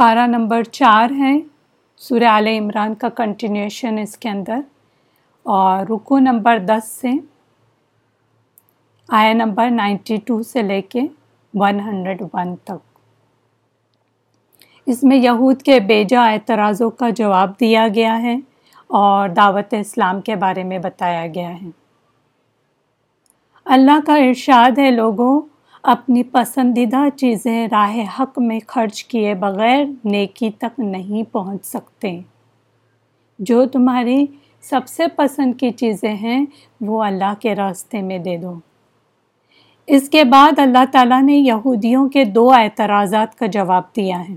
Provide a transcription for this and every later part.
پارہ نمبر چار ہے سورہ آل عمران کا کنٹینیوشن اس کے اندر۔ اور رکو نمبر دس سے آیا نمبر نائنٹی ٹو سے لے کے ون ہنڈریڈ ون تک۔ اس میں یہود کے بیجا اعتراضوں کا جواب دیا گیا ہے اور دعوت اسلام کے بارے میں بتایا گیا ہے۔ اللہ کا ارشاد ہے لوگوں اپنی پسندیدہ چیزیں راہ حق میں خرچ کیے بغیر نیکی تک نہیں پہنچ سکتے۔ جو تمہاری سب سے پسند کی چیزیں ہیں، وہ اللہ کے راستے میں دے دو۔ اس کے بعد اللہ تعالیٰ نے یہودیوں کے دو اعتراضات کا جواب دیا ہے۔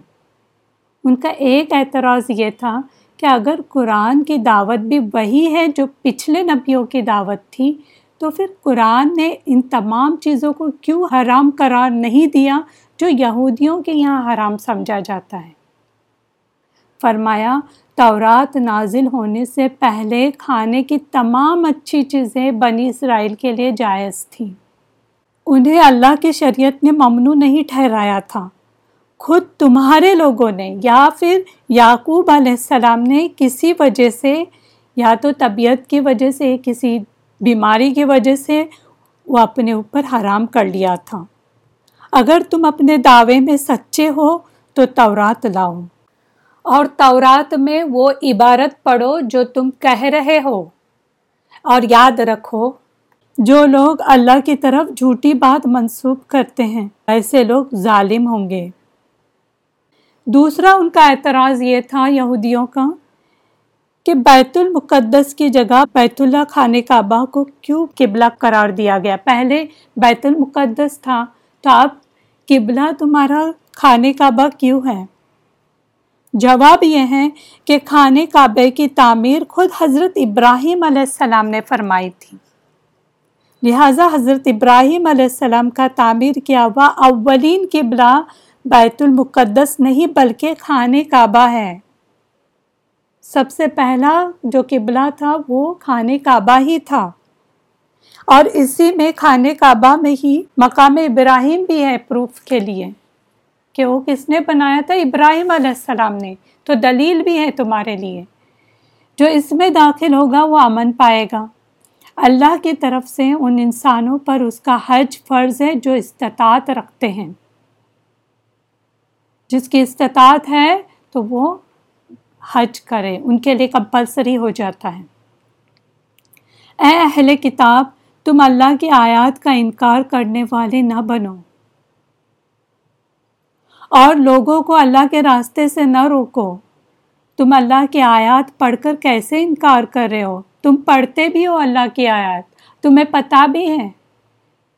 ان کا ایک اعتراض یہ تھا کہ اگر قرآن کی دعوت بھی وہی ہے جو پچھلے نبیوں کی دعوت تھی تو پھر قرآن نے ان تمام چیزوں کو کیوں حرام قرار نہیں دیا جو یہودیوں کے یہاں حرام سمجھا جاتا ہے؟ فرمایا، تورات نازل ہونے سے پہلے کھانے کی تمام اچھی چیزیں بنی اسرائیل کے لیے جائز تھیں۔ انہیں اللہ کی شریعت نے ممنوع نہیں ٹھہرایا تھا۔ خود تمہارے لوگوں نے یا پھر یعقوب علیہ السلام نے کسی وجہ سے یا تو طبیعت کی وجہ سے کسی بیماری کی وجہ سے وہ اپنے اوپر حرام کر لیا تھا۔ اگر تم اپنے دعوے میں سچے ہو تو تورات لاؤ۔ اور تورات میں وہ عبارت پڑھو جو تم کہہ رہے ہو۔ اور یاد رکھو، جو لوگ اللہ کی طرف جھوٹی بات منسوخ کرتے ہیں، ایسے لوگ ظالم ہوں گے۔ دوسرا ان کا اعتراض یہ تھا یہودیوں کا کہ بیت المقدس کی جگہ بیت اللہ خانہ کعبہ کو کیوں قبلہ قرار دیا گیا؟ پہلے بیت المقدس تھا تو اب قبلہ تمہارا خانہ کعبہ کیوں ہے؟ جواب یہ ہے کہ خانہ کعبے کی تعمیر خود حضرت ابراہیم علیہ السلام نے فرمائی تھی۔ لہٰذا حضرت ابراہیم علیہ السلام کا تعمیر کیا ہوا، اولین قبلہ بیت المقدس نہیں بلکہ خانہ کعبہ ہے۔ سب سے پہلا جو قبلہ تھا وہ خانہ کعبہ ہی تھا۔ اور اسی میں خانہ کعبہ میں ہی مقام ابراہیم بھی ہے پروف کے لیے کہ وہ کس نے بنایا تھا؟ ابراہیم علیہ السلام نے۔ تو دلیل بھی ہے تمہارے لیے۔ جو اس میں داخل ہوگا وہ امن پائے گا۔ اللہ کی طرف سے ان انسانوں پر اس کا حج فرض ہے جو استطاعت رکھتے ہیں۔ جس کی استطاعت ہے تو وہ حج کرے، ان کے لیے کمپلسری ہو جاتا ہے۔ اے اہل کتاب، تم اللہ کی آیات کا انکار کرنے والے نہ بنو۔ اور لوگوں کو اللہ کے راستے سے نہ روکو۔ تم اللہ کی آیات پڑھ کر کیسے انکار کر رہے ہو؟ تم پڑھتے بھی ہو اللہ کی آیات۔ تمہیں پتہ بھی ہے۔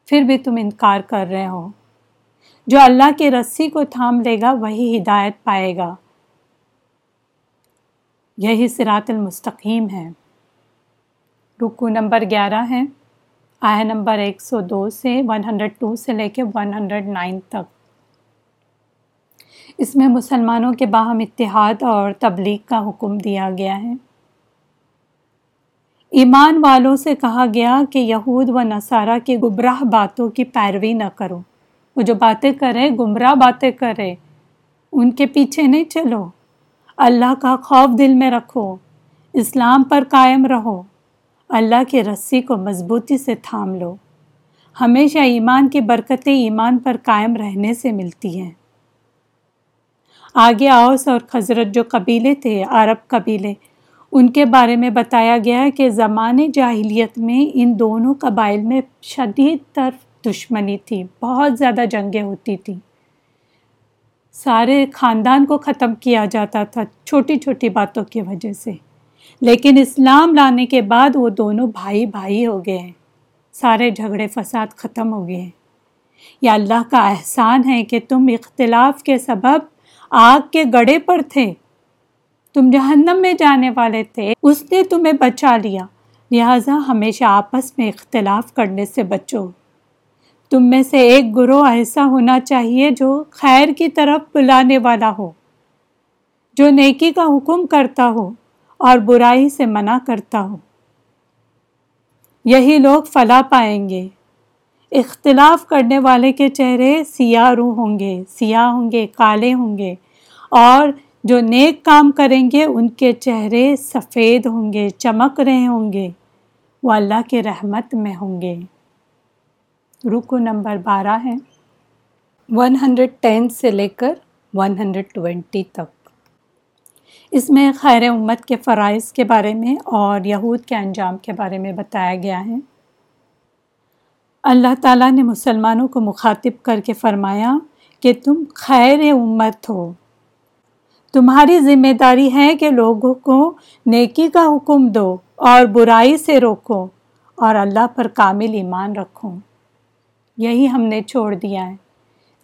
پھر بھی تم انکار کر رہے ہو۔ جو اللہ کی رسی کو تھام لے گا، وہی ہدایت پائے گا۔ یہی سرات المستقیم ہے۔ رکو نمبر گیارہ ہے۔ آیا نمبر ایک سو دو سے ون ہنڈریڈ ٹو سے لے کے ون ہنڈریڈ نائن تک۔ اس میں مسلمانوں کے باہم اتحاد اور تبلیغ کا حکم دیا گیا ہے۔ ایمان والوں سے کہا گیا کہ یہود و نصارہ کی گبراہ باتوں کی پیروی نہ کرو۔ وہ جو باتیں کرے گمراہ باتیں کرے ان کے پیچھے نہیں چلو۔ اللہ کا خوف دل میں رکھو، اسلام پر قائم رہو۔ اللہ کی رسی کو مضبوطی سے تھام لو۔ ہمیشہ ایمان کی برکتیں ایمان پر قائم رہنے سے ملتی ہیں۔ آگے اوس اور خزرت جو قبیلے تھے، عرب قبیلے، ان کے بارے میں بتایا گیا ہے کہ زمانے جاہلیت میں ان دونوں قبائل میں شدید تر دشمنی تھی، بہت زیادہ جنگیں ہوتی تھیں۔ سارے خاندان کو ختم کیا جاتا تھا چھوٹی چھوٹی باتوں کی وجہ سے۔ لیکن اسلام لانے کے بعد وہ دونوں بھائی بھائی ہو گئے ہیں۔ سارے جھگڑے فساد ختم ہو گئے ہیں۔ یا اللہ کا احسان ہے کہ تم اختلاف کے سبب آگ کے گڑے پر تھے۔ تم جہنم میں جانے والے تھے۔ اس نے تمہیں بچا لیا۔ لہٰذا ہمیشہ آپس میں اختلاف کرنے سے بچو۔ تم میں سے ایک گروہ ایسا ہونا چاہیے جو خیر کی طرف بلانے والا ہو، جو نیکی کا حکم کرتا ہو اور برائی سے منع کرتا ہو۔ یہی لوگ فلا پائیں گے۔ اختلاف کرنے والے کے چہرے سیاہ روح ہوں گے، سیاہ ہوں گے، کالے ہوں گے۔ اور جو نیک کام کریں گے، ان کے چہرے سفید ہوں گے، چمک رہے ہوں گے۔ وہ اللہ کے رحمت میں ہوں گے۔ رکو نمبر بارہ ہے ون ہنڈریڈ ٹین سے لے کر ون ہنڈریڈ ٹوینٹی تک۔ اس میں خیر امت کے فرائض کے بارے میں اور یہود کے انجام کے بارے میں بتایا گیا ہے۔ اللہ تعالیٰ نے مسلمانوں کو مخاطب کر کے فرمایا کہ تم خیر امت ہو۔ تمہاری ذمہ داری ہے کہ لوگوں کو نیکی کا حکم دو اور برائی سے روکو اور اللہ پر کامل ایمان رکھو۔ یہی ہم نے چھوڑ دیا ہے۔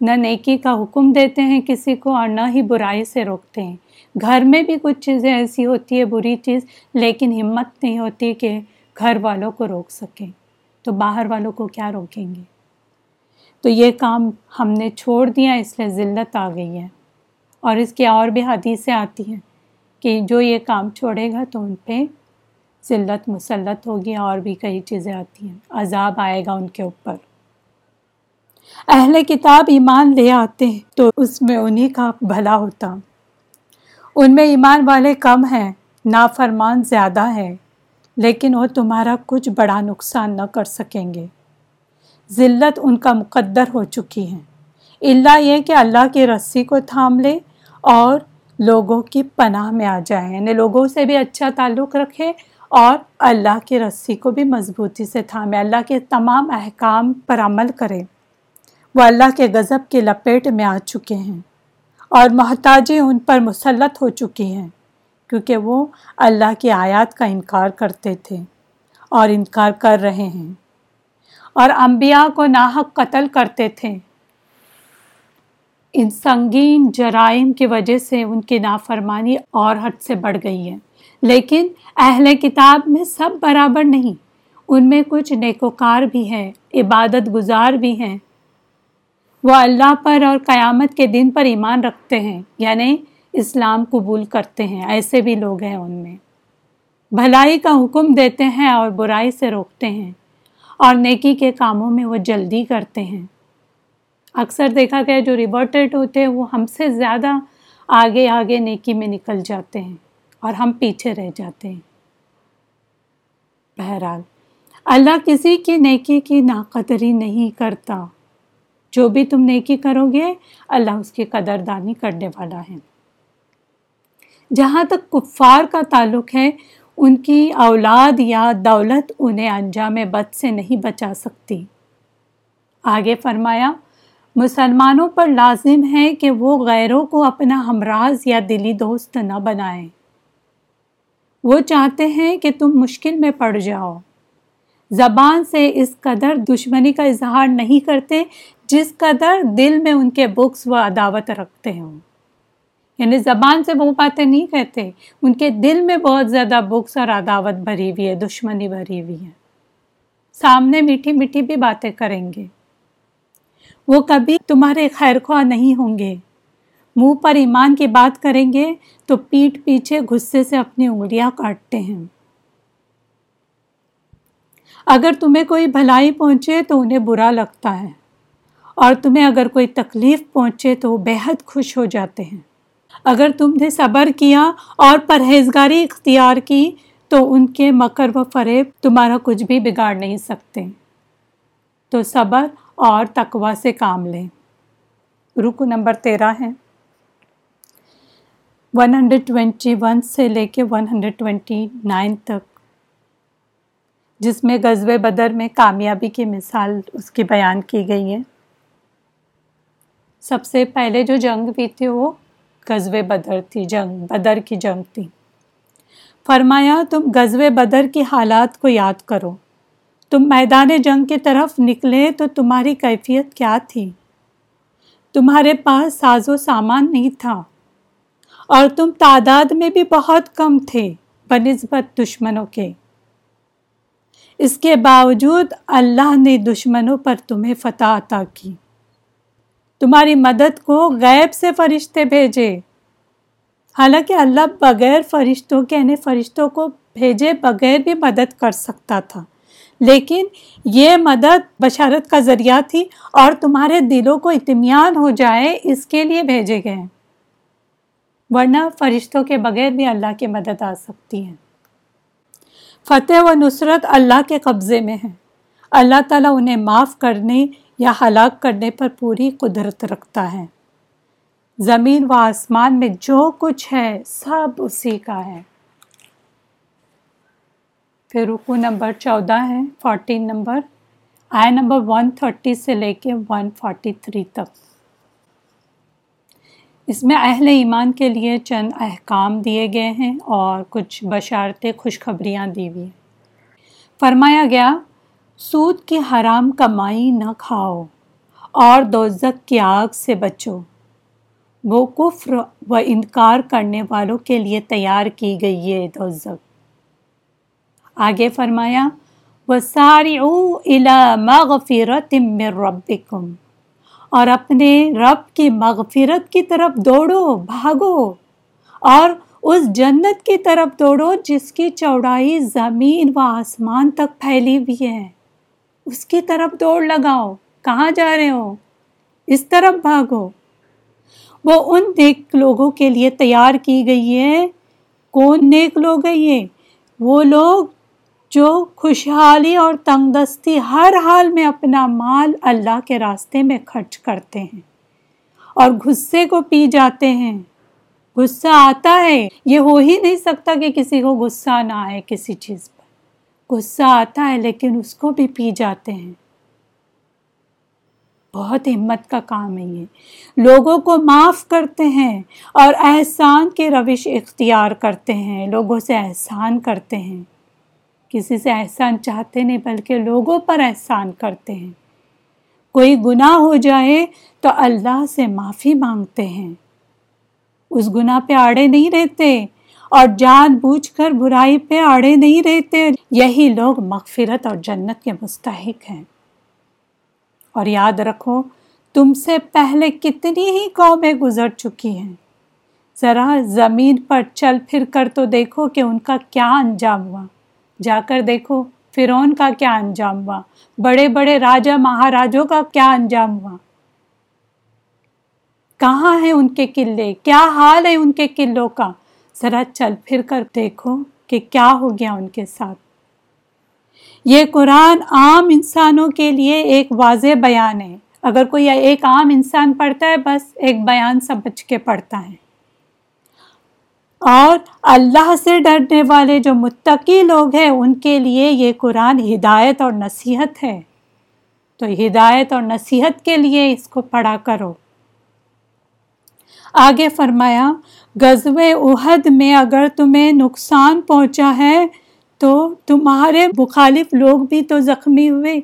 نہ نیکی کا حکم دیتے ہیں کسی کو اور نہ ہی برائی سے روکتے ہیں۔ گھر میں بھی کچھ چیزیں ایسی ہوتی ہے بری چیز، لیکن ہمت نہیں ہوتی کہ گھر والوں کو روک سکیں۔ تو باہر والوں کو کیا روکیں گے؟ تو یہ کام ہم نے چھوڑ دیا، اس لیے ذلت آ گئی ہے۔ اور اس کی اور بھی حدیثیں آتی ہیں کہ جو یہ کام چھوڑے گا تو ان پہ ذلت مسلط ہوگی، اور بھی کئی چیزیں آتی ہیں۔ عذاب آئے گا ان کے اوپر۔ اہل کتاب ایمان لے آتے ہیں تو اس میں انہی کا بھلا ہوتا۔ ان میں ایمان والے کم ہیں، نافرمان زیادہ ہے لیکن وہ تمہارا کچھ بڑا نقصان نہ کر سکیں گے۔ ذلت ان کا مقدر ہو چکی ہے۔ اللہ یہ کہ اللہ کی رسی کو تھام لے اور لوگوں کی پناہ میں آ جائے۔ یعنی لوگوں سے بھی اچھا تعلق رکھے اور اللہ کی رسی کو بھی مضبوطی سے تھامے۔ اللہ کے تمام احکام پر عمل کرے۔ وہ اللہ کے غضب کے لپیٹ میں آ چکے ہیں اور محتاجی ان پر مسلط ہو چکی ہیں کیونکہ وہ اللہ کی آیات کا انکار کرتے تھے اور انکار کر رہے ہیں اور انبیاء کو ناحق قتل کرتے تھے۔ ان سنگین جرائم کی وجہ سے ان کی نافرمانی اور حد سے بڑھ گئی ہے۔ لیکن اہل کتاب میں سب برابر نہیں، ان میں کچھ نیکوکار بھی ہیں، عبادت گزار بھی ہیں۔ وہ اللہ پر اور قیامت کے دن پر ایمان رکھتے ہیں یعنی اسلام قبول کرتے ہیں، ایسے بھی لوگ ہیں ان میں۔ بھلائی کا حکم دیتے ہیں اور برائی سے روکتے ہیں، اور نیکی کے کاموں میں وہ جلدی کرتے ہیں۔ اکثر دیکھا گیا جو ریورٹڈ ہوتے ہیں، وہ ہم سے زیادہ آگے آگے نیکی میں نکل جاتے ہیں اور ہم پیچھے رہ جاتے ہیں۔ بہرحال، اللہ کسی کی نیکی کی ناقدری نہیں کرتا۔ جو بھی تم نیکی کرو گے، اللہ اس کی قدردانی کرنے والا ہے۔ جہاں تک کفار کا تعلق ہے، ان کی اولاد یا دولت انہیں انجام بد سے نہیں بچا سکتی۔ آگے فرمایا، مسلمانوں پر لازم ہے کہ وہ غیروں کو اپنا ہمراز یا دلی دوست نہ بنائیں۔ وہ چاہتے ہیں کہ تم مشکل میں پڑ جاؤ۔ زبان سے اس قدر دشمنی کا اظہار نہیں کرتے جس قدر دل میں ان کے بکس و عداوت رکھتے ہوں یعنی زبان سے وہ باتیں نہیں کہتے، ان کے دل میں بہت زیادہ بکس اور عداوت بھری ہوئی ہے، دشمنی بھری ہوئی ہے۔ سامنے میٹھی میٹھی بھی باتیں کریں گے۔ وہ کبھی تمہارے خیر خواہ نہیں ہوں گے۔ منہ پر ایمان کی بات کریں گے تو پیٹ پیچھے غصے سے اپنی انگلیاں کاٹتے ہیں۔ اگر تمہیں کوئی بھلائی پہنچے تو انہیں برا لگتا ہے۔ اور تمہیں اگر کوئی تکلیف پہنچے تو وہ بےحد خوش ہو جاتے ہیں۔ اگر تم نے صبر کیا اور پرہیزگاری اختیار کی تو ان کے مکر و فریب تمہارا کچھ بھی بگاڑ نہیں سکتے۔ تو صبر اور تقوا سے کام لیں۔ رکو نمبر تیرہ ہے۔ ون ہنڈریڈ ٹوینٹی ون سے لے کے ون ہنڈریڈ ٹوینٹی نائن تک۔ جس میں غزب بدر میں کامیابی کی مثال اس کی بیان کی گئی ہے۔ سب سے پہلے جو جنگ بھی تھی وہ غزوہ بدر تھی، جنگ، بدر کی جنگ تھی۔ فرمایا، تم غزوہ بدر کی حالات کو یاد کرو۔ تم میدان جنگ کی طرف نکلے تو تمہاری کیفیت کیا تھی؟ تمہارے پاس ساز و سامان نہیں تھا۔ اور تم تعداد میں بھی بہت کم تھے بنسبت دشمنوں کے۔ اس کے باوجود اللہ نے دشمنوں پر تمہیں فتح عطا کی۔ تمہاری مدد کو غیب سے فرشتے بھیجے۔ حالانکہ اللہ بغیر فرشتوں کے یعنی فرشتوں کو بھیجے بغیر بھی مدد کر سکتا تھا۔ لیکن یہ مدد بشارت کا ذریعہ تھی اور تمہارے دلوں کو اطمینان ہو جائے اس کے لیے بھیجے گئے۔ ورنہ فرشتوں کے بغیر بھی اللہ کی مدد آ سکتی ہے۔ فتح و نصرت اللہ کے قبضے میں ہے۔ اللہ تعالیٰ انہیں معاف کرنے یا ہلاک کرنے پر پوری قدرت رکھتا ہے۔ زمین و آسمان میں جو کچھ ہے، سب اسی کا ہے۔ پھر رکو نمبر چودہ ہے فورٹین نمبر۔ آئے نمبر ون تھرٹی سے لے کے ون فورٹی تھری تک۔ اس میں اہل ایمان کے لیے چند احکام دیے گئے ہیں اور کچھ بشارتیں، خوشخبریاں دی ہوئی ہیں۔ فرمایا گیا سود کی حرام کمائی نہ کھاؤ اور دوزک کی آگ سے بچو۔ وہ کفر و انکار کرنے والوں کے لیے تیار کی گئی ہے دوزک آگے فرمایا وہ ساری او الا مغفرت ربکم اور اپنے رب کی مغفرت کی طرف دوڑو، بھاگو۔ اور اس جنت کی طرف دوڑو جس کی چوڑائی زمین و آسمان تک پھیلی ہوئی ہے۔ اس کی طرف دوڑ لگاؤ۔ کہاں جا رہے ہو؟ اس طرف بھاگو۔ وہ ان نیک لوگوں کے لیے تیار کی گئی ہے۔ کون نیک لوگ ہیں یہ؟ وہ لوگ جو خوشحالی اور تنگ دستی ہر حال میں اپنا مال اللہ کے راستے میں خرچ کرتے ہیں اور غصے کو پی جاتے ہیں۔ غصہ آتا ہے۔ یہ ہو ہی نہیں سکتا کہ کسی کو غصہ نہ آئے کسی چیز پر۔ غصہ آتا ہے لیکن اس کو بھی پی جاتے ہیں۔ بہت ہمت کا کام ہے یہ۔ لوگوں کو معاف کرتے ہیں اور احسان کی روش اختیار کرتے ہیں۔ لوگوں سے احسان کرتے ہیں۔ کسی سے احسان چاہتے نہیں بلکہ لوگوں پر احسان کرتے ہیں۔ کوئی گناہ ہو جائے تو اللہ سے معافی مانگتے ہیں۔ اس گناہ پہ آڑے نہیں رہتے۔ اور جان بوجھ کر برائی پہ آڑے نہیں رہتے۔ یہی لوگ مغفرت اور جنت کے مستحق ہیں۔ اور یاد رکھو، تم سے پہلے کتنی ہی قومیں گزر چکی ہیں۔ ذرا زمین پر چل پھر کر تو دیکھو کہ ان کا کیا انجام ہوا۔ جا کر دیکھو فرون کا کیا انجام ہوا۔ بڑے بڑے راجا مہاراجوں کا کیا انجام ہوا۔ کہاں ہیں ان کے قلعے؟ کیا حال ہے ان کے قلعوں کا؟ ذرا چل پھر کر دیکھو کہ کیا ہو گیا ان کے ساتھ۔ یہ قرآن عام انسانوں کے لیے ایک واضح بیان ہے۔ اگر کوئی ایک عام انسان پڑھتا ہے، بس ایک بیان سمجھ کے پڑھتا ہے۔ اور اللہ سے ڈرنے والے جو متقی لوگ ہیں، ان کے لیے یہ قرآن ہدایت اور نصیحت ہے۔ تو ہدایت اور نصیحت کے لیے اس کو پڑھا کرو۔ آگے فرمایا غزب عہد میں اگر تمہیں نقصان پہنچا ہے تو تمہارے مخالف لوگ بھی تو زخمی ہوئے۔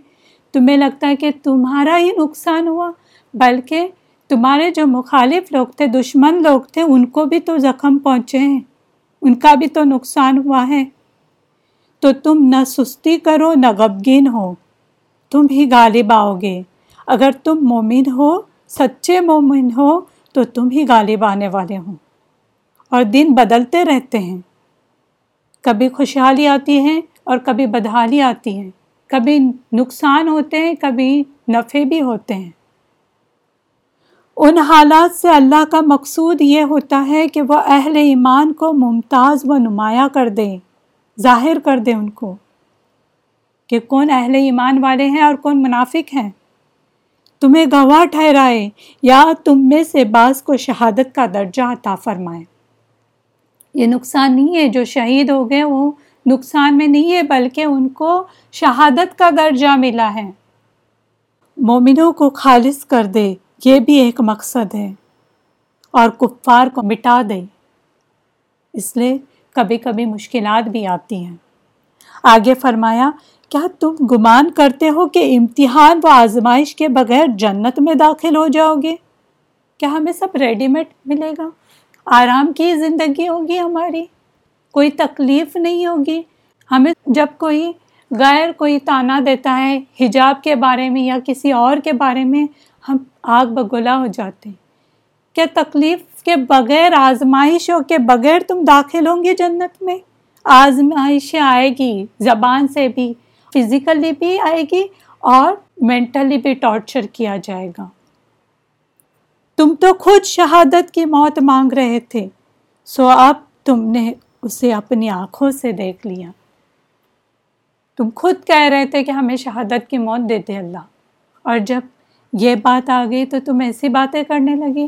تمہیں لگتا ہے کہ تمہارا ہی نقصان ہوا، بلکہ تمہارے جو مخالف لوگ تھے، دشمن لوگ تھے، ان کو بھی تو زخم پہنچے ہیں۔ ان کا بھی تو نقصان ہوا ہے۔ تو تم نہ سستی کرو نہ غبگین ہو، تم ہی غالب آؤ گے۔ اگر تم مومن ہو، سچے مومن ہو تو تم ہی غالب آنے والے ہوں۔ اور دن بدلتے رہتے ہیں۔ کبھی خوشحالی آتی ہے اور کبھی بدحالی آتی ہے۔ کبھی نقصان ہوتے ہیں، کبھی نفع بھی ہوتے ہیں۔ ان حالات سے اللہ کا مقصود یہ ہوتا ہے کہ وہ اہل ایمان کو ممتاز و نمایاں کر دے ظاہر کر دے ان کو کہ کون اہل ایمان والے ہیں اور کون منافق ہیں۔ تمہیں گواہ ٹھہرائے یا تم میں سے بعض کو شہادت کا درجہ عطا فرمائے۔ یہ نقصان نہیں ہے، جو شہید ہو گئے وہ نقصان میں نہیں ہے، بلکہ ان کو شہادت کا درجہ ملا ہے۔ مومنوں کو خالص کر دے، یہ بھی ایک مقصد ہے، اور کفار کو مٹا دے۔ اس لیے کبھی کبھی مشکلات بھی آتی ہیں۔ آگے فرمایا کیا تم گمان کرتے ہو کہ امتحان و آزمائش کے بغیر جنت میں داخل ہو جاؤ گے؟ کیا ہمیں سب ریڈی میڈ ملے گا؟ آرام کی زندگی ہوگی ہماری؟ کوئی تکلیف نہیں ہوگی؟ ہمیں جب کوئی غیر کوئی تانا دیتا ہے، حجاب کے بارے میں یا کسی اور کے بارے میں، ہم آگ بگولا ہو جاتے ہیں۔ کیا تکلیف کے بغیر، آزمائشوں کے بغیر تم داخل ہوں گے جنت میں؟ آزمائش آئے گی، زبان سے بھی۔ فزیکلی بھی آئے گی اور مینٹلی بھی ٹارچر کیا جائے گا۔ تم تو خود شہادت کی موت مانگ رہے تھے، سو اب تم نے اسے اپنی آنکھوں سے دیکھ لیا۔ تم خود کہہ رہے تھے کہ ہمیں شہادت کی موت دیتے اللہ۔ اور جب یہ بات آ گئی تو تم ایسی باتیں کرنے لگے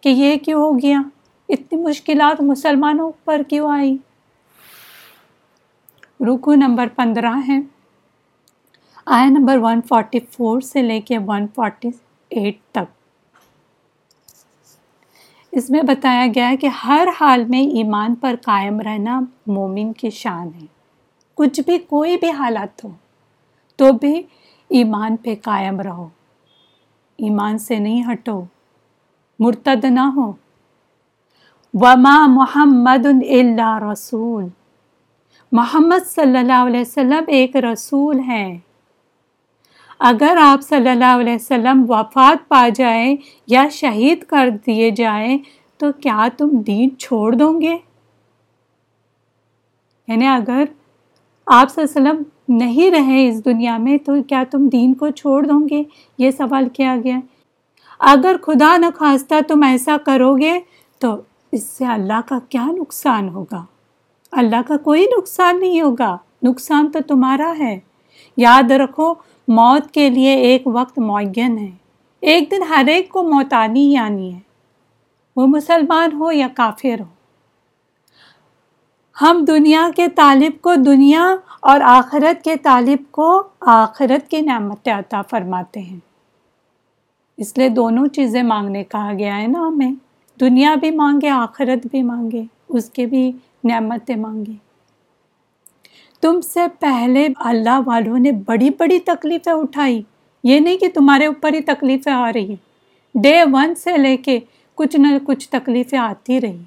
کہ یہ کیوں ہو گیا؟ اتنی مشکلات مسلمانوں پر کیوں آئی؟ رکو نمبر پندرہ ہے۔ آیا نمبر ون فورٹی فور سے لے کے ون فورٹی ایٹ تک۔ اس میں بتایا گیا ہے کہ ہر حال میں ایمان پر قائم رہنا مومن کی شان ہے۔ کچھ بھی کوئی بھی حالات ہو تو بھی ایمان پہ قائم رہو۔ ایمان سے نہیں ہٹو، مرتد نہ ہو۔ وما محمد اللہ رسول۔ محمد صلی اللہ علیہ وسلم ایک رسول ہے اگر آپ صلی اللہ علیہ وسلم وفات پا جائیں یا شہید کر دیے جائیں، تو کیا تم دین چھوڑ دو گے؟ یعنی اگر آپ صلی اللہ علیہ وسلم نہیں رہے اس دنیا میں، تو کیا تم دین کو چھوڑ دو گے؟ یہ سوال کیا گیا۔ اگر خدا نہ خواستہ تم ایسا کرو گے، تو اس سے اللہ کا کیا نقصان ہوگا؟ اللہ کا کوئی نقصان نہیں ہوگا۔ نقصان تو تمہارا ہے۔ یاد رکھو موت کے لیے ایک وقت معین ہے۔ ایک دن ہر ایک کو موت آنی ہی آنی ہے۔ وہ مسلمان ہو یا کافر ہو۔ ہم دنیا کے طالب کو دنیا اور آخرت کے طالب کو آخرت کی نعمت عطا فرماتے ہیں۔ اس لیے دونوں چیزیں مانگنے کہا گیا ہے نا ہمیں۔ دنیا بھی مانگے، آخرت بھی مانگے، اس کے بھی نعمتیں مانگے۔ تم سے پہلے اللہ والوں نے بڑی بڑی تکلیفیں اٹھائی۔ یہ نہیں کہ تمہارے اوپر ہی تکلیفیں آ رہی ہیں۔ ڈے ون سے لے کے کچھ نہ کچھ تکلیفیں آتی رہی۔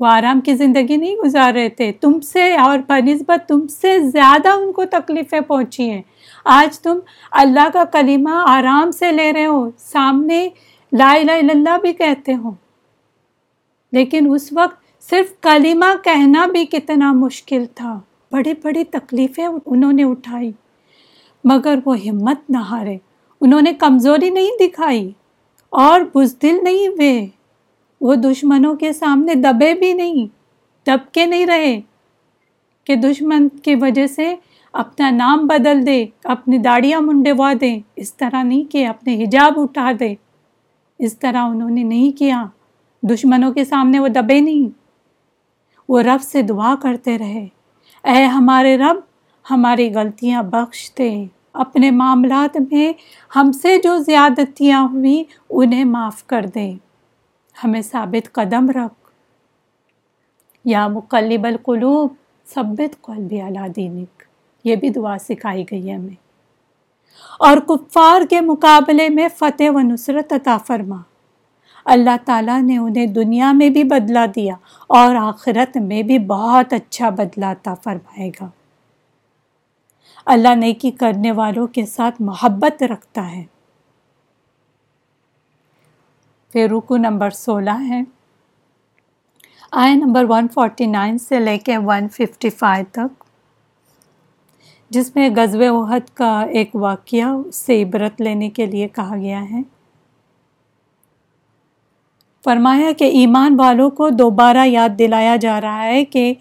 وہ آرام کی زندگی نہیں گزار رہے تھے۔ تم سے اور بنسبت تم سے زیادہ ان کو تکلیفیں پہنچی ہیں۔ آج تم اللہ کا کلمہ آرام سے لے رہے ہو۔ سامنے لا الہ الا اللہ بھی کہتے ہو۔ لیکن اس وقت صرف کلمہ کہنا بھی کتنا مشکل تھا۔ بڑی بڑی تکلیفیں انہوں نے اٹھائی، مگر وہ ہمت نہ ہارے۔ انہوں نے کمزوری نہیں دکھائی اور بزدل نہیں ہوئے۔ وہ دشمنوں کے سامنے دبے بھی نہیں دب کے نہیں رہے کہ دشمن کی وجہ سے اپنا نام بدل دے، اپنی داڑیاں منڈوا دے۔ اس طرح نہیں کہ اپنے حجاب اٹھا دے۔ اس طرح انہوں نے نہیں کیا۔ دشمنوں کے سامنے وہ دبے نہیں۔ وہ رب سے دعا کرتے رہے۔ اے ہمارے رب، ہماری غلطیاں بخش دے اپنے معاملات میں ہم سے جو زیادتیاں ہوئی انہیں معاف کر دے۔ ہمیں ثابت قدم رکھ۔ یا مقلب القلوب، ثبت قلبی علا دینک۔ یہ بھی دعا سکھائی گئی ہے ہمیں۔ اور کفار کے مقابلے میں فتح و نصرت عطا فرما۔ اللہ تعالیٰ نے انہیں دنیا میں بھی بدلا دیا اور آخرت میں بھی بہت اچھا بدلا تھا فرمائے گا۔ اللہ نیکی کرنے والوں کے ساتھ محبت رکھتا ہے۔ پھر رکو نمبر سولہ ہے۔ آئے نمبر ون فورٹی نائن سے لے کے ون ففٹی فائیو تک۔ جس میں غزب وحد کا ایک واقعہ اس سے عبرت لینے کے لیے کہا گیا ہے۔ فرمایا کہ ایمان والوں کو دوبارہ یاد دلایا جا رہا ہے کہ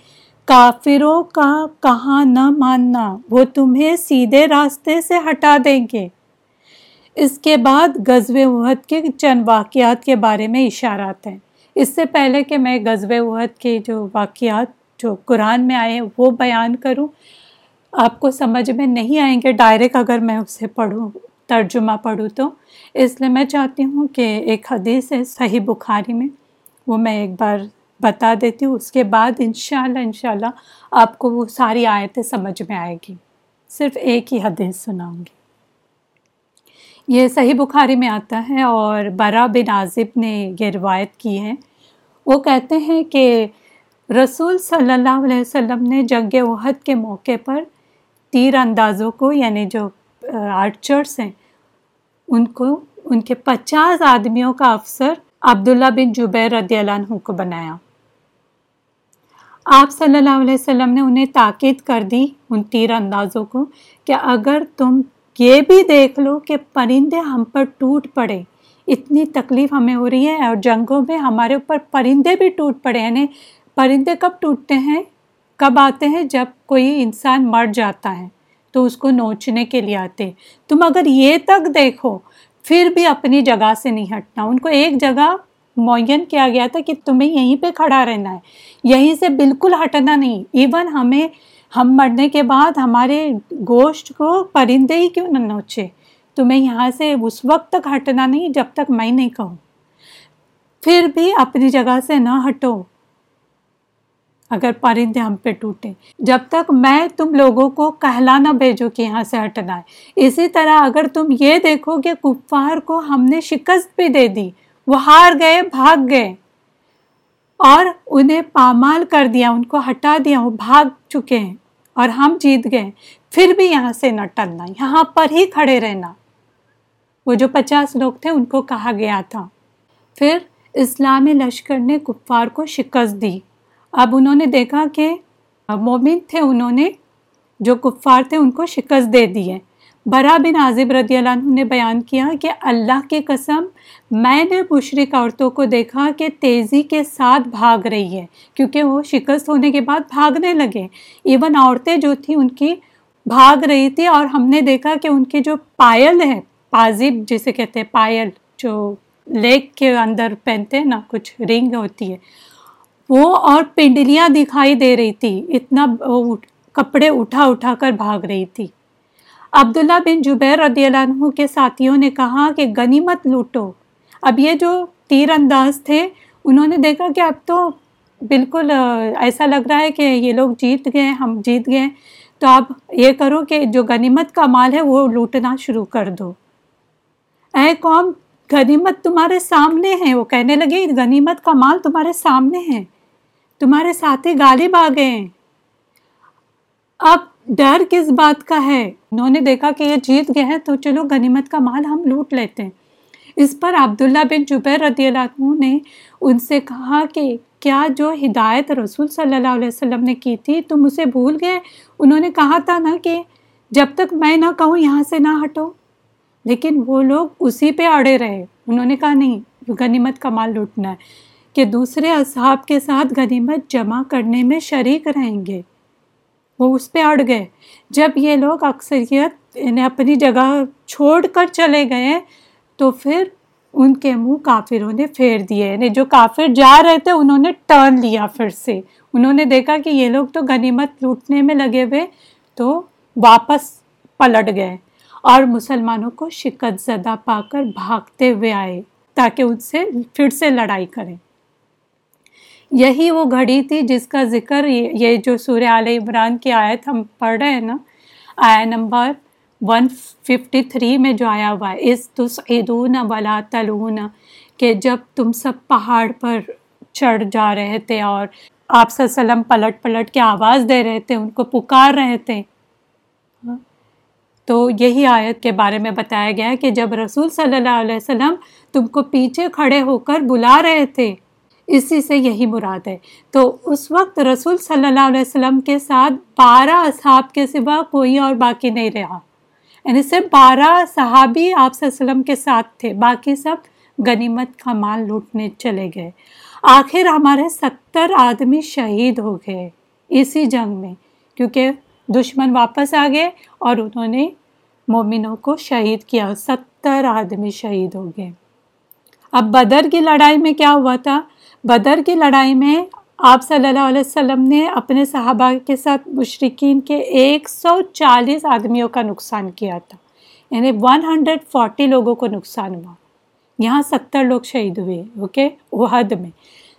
کافروں کا کہاں نہ ماننا، وہ تمہیں سیدھے راستے سے ہٹا دیں گے۔ اس کے بعد غزب وحد کے چند واقعات کے بارے میں اشارات ہیں۔ اس سے پہلے کہ میں غزب وحد کے جو واقعات، جو قرآن میں آئے وہ بیان کروں۔ آپ کو سمجھ میں نہیں آئیں گے، ڈائریکٹ اگر میں اسے پڑھوں۔ ترجمہ پڑھوں تو، اس لیے میں چاہتی ہوں کہ ایک حدیث ہے صحیح بخاری میں، وہ میں ایک بار بتا دیتی ہوں، اس کے بعد انشاءاللہ انشاءاللہ آپ کو وہ ساری آیتیں سمجھ میں آئے گی۔ صرف ایک ہی حدیث سناؤں گی۔ یہ صحیح بخاری میں آتا ہے اور برا بن عازب نے یہ روایت کی ہے۔ وہ کہتے ہیں کہ رسول صلی اللہ علیہ وسلم نے جنگ وحد کے موقع پر تیر اندازوں کو یعنی جو آرچرس ہیں، ان کو، ان کے پچاس آدمیوں کا افسر عبداللہ بن جبیر رضی اللہ عنہ کو بنایا۔ آپ صلی اللہ علیہ وسلم نے انہیں تاکید کر دی ان تیر اندازوں کو کہ اگر تم یہ بھی دیکھ لو کہ پرندے ہم پر ٹوٹ پڑے، اتنی تکلیف ہمیں ہو رہی ہے اور جنگوں میں ہمارے اوپر پرندے بھی ٹوٹ پڑے یعنی پرندے کب ٹوٹتے ہیں؟ کب آتے ہیں؟ جب کوئی انسان مر جاتا ہے۔ تو اس کو نوچنے کے لیے آتے۔ تم اگر یہ تک دیکھو، پھر بھی اپنی جگہ سے نہیں ہٹنا۔ ان کو ایک جگہ معین کیا گیا تھا کہ تمہیں یہیں پہ کھڑا رہنا ہے۔ یہیں سے بالکل ہٹنا نہیں۔ ایون ہمیں، ہم مرنے کے بعد ہمارے گوشت کو پرندے ہی کیوں نہ نوچے؟ تمہیں یہاں سے اس وقت تک ہٹنا نہیں جب تک میں نہیں کہوں۔ پھر بھی اپنی جگہ سے نہ ہٹو۔ اگر پرندے ہم پہ ٹوٹے۔ جب تک میں تم لوگوں کو کہلا نہ بھیجو کہ یہاں سے ہٹنا ہے اسی طرح اگر تم یہ دیکھو کہ کفار کو ہم نے شکست بھی دے دی، وہ ہار گئے، بھاگ گئے۔ اور انہیں پامال کر دیا، ان کو ہٹا دیا، وہ بھاگ چکے ہیں۔ اور ہم جیت گئے۔ پھر بھی یہاں سے نہ ٹلنا، یہاں پر ہی کھڑے رہنا۔ وہ جو پچاس لوگ تھے، ان کو کہا گیا تھا۔ پھر اسلامی لشکر نے کفار کو شکست دی۔ اب انہوں نے دیکھا کہ مومن تھے انہوں نے جو کفار تھے ان کو شکست دے دی ہے۔ برا بن عازب رضی اللہ عنہ نے بیان کیا کہ اللہ کی قسم، میں نے مشرق عورتوں کو دیکھا کہ تیزی کے ساتھ بھاگ رہی ہے، کیونکہ وہ شکست ہونے کے بعد بھاگنے لگے۔ ایون عورتیں جو تھیں ان کی بھاگ رہی تھی اور ہم نے دیکھا کہ ان کی جو پائل ہے پازب جسے کہتے ہیں، پائل جو لیک کے اندر پہنتے ہیں نا، کچھ رنگ ہوتی ہے وہ اور پنڈلیاں دکھائی دے رہی تھی۔ اتنا کپڑے اٹھا اٹھا کر بھاگ رہی تھی۔ عبداللہ بن جبیر رضی اللہ عنہ کے ساتھیوں نے کہا کہ غنیمت لوٹو۔ اب یہ جو تیر انداز تھے، انہوں نے دیکھا کہ اب تو بالکل ایسا لگ رہا ہے کہ یہ لوگ جیت گئے، ہم جیت گئے۔ تو اب یہ کرو کہ جو غنیمت کا مال ہے، وہ لوٹنا شروع کر دو۔ اے قوم، غنیمت تمہارے سامنے ہے۔ وہ کہنے لگے، غنیمت کا مال تمہارے سامنے ہے۔ تمہارے ساتھی غالب آ گئے اب ڈر کس بات کا ہے؟ انہوں نے دیکھا کہ یہ جیت گئے ہیں، تو چلو غنیمت کا مال ہم لوٹ لیتے ہیں۔ اس پر عبداللہ بن جبیر رضی اللہ عنہ نے ان سے کہا کہ کیا جو ہدایت رسول صلی اللہ علیہ وسلم نے کی تھی، تم اسے بھول گئے؟ انہوں نے کہا تھا نا کہ جب تک میں نہ کہوں، یہاں سے نہ ہٹو۔ لیکن وہ لوگ اسی پہ اڑے رہے۔ انہوں نے کہا نہیں، غنیمت کا مال لوٹنا ہے۔ کہ دوسرے اصحاب کے ساتھ غنیمت جمع کرنے میں شریک رہیں گے۔ وہ اس پہ اڑ گئے۔ جب یہ لوگ اکثریت انہیں اپنی جگہ چھوڑ کر چلے گئے تو پھر ان کے منہ کافروں نے پھیر دیے۔ یعنی جو کافر جا رہے تھے، انہوں نے ٹرن لیا پھر سے۔ انہوں نے دیکھا کہ یہ لوگ تو غنیمت لوٹنے میں لگے ہوئے تو واپس پلٹ گئے اور مسلمانوں کو شکت زدہ پا کر بھاگتے ہوئے آئے تاکہ ان سے پھر سے لڑائی کریں۔ یہی وہ گھڑی تھی جس کا ذکر یہ جو سورہ عال عمران کی آیت ہم پڑھ رہے ہیں نا آیا نمبر ون ففٹی تھری میں جو آیا ہوا ہے، اس تسعدون ولا تلون کہ جب تم سب پہاڑ پر چڑھ جا رہے تھے اور آپ صلی اللہ علیہ وسلم پلٹ پلٹ کے آواز دے رہے تھے، ان کو پکار رہے تھے۔ تو یہی آیت کے بارے میں بتایا گیا ہے کہ جب رسول صلی اللہ علیہ وسلم تم کو پیچھے کھڑے ہو کر بلا رہے تھے اسی سے یہی مراد ہے۔ تو اس وقت رسول صلی اللہ علیہ وسلم کے ساتھ بارہ اصحاب کے سوا کوئی اور باقی نہیں رہا۔ یعنی صرف بارہ صحابی آپ صلی اللہ علیہ وسلم کے ساتھ تھے، باقی سب غنیمت کا مال لوٹنے چلے گئے۔ آخر ہمارے ستر آدمی شہید ہو گئے اسی جنگ میں، کیونکہ دشمن واپس آ گئے اور انہوں نے مومنوں کو شہید کیا۔ ستر آدمی شہید ہو گئے۔ اب بدر کی لڑائی میں کیا ہوا تھا؟ بدر کی لڑائی میں آپ صلی اللہ علیہ وسلم نے اپنے صحابہ کے ساتھ مشرقین کے ایک سو چالیس آدمیوں کا نقصان کیا تھا۔ یعنی ون ہنڈریڈ فورٹی لوگوں کو نقصان ہوا۔ یہاں ستر لوگ شہید ہوئے اوکے وحد میں۔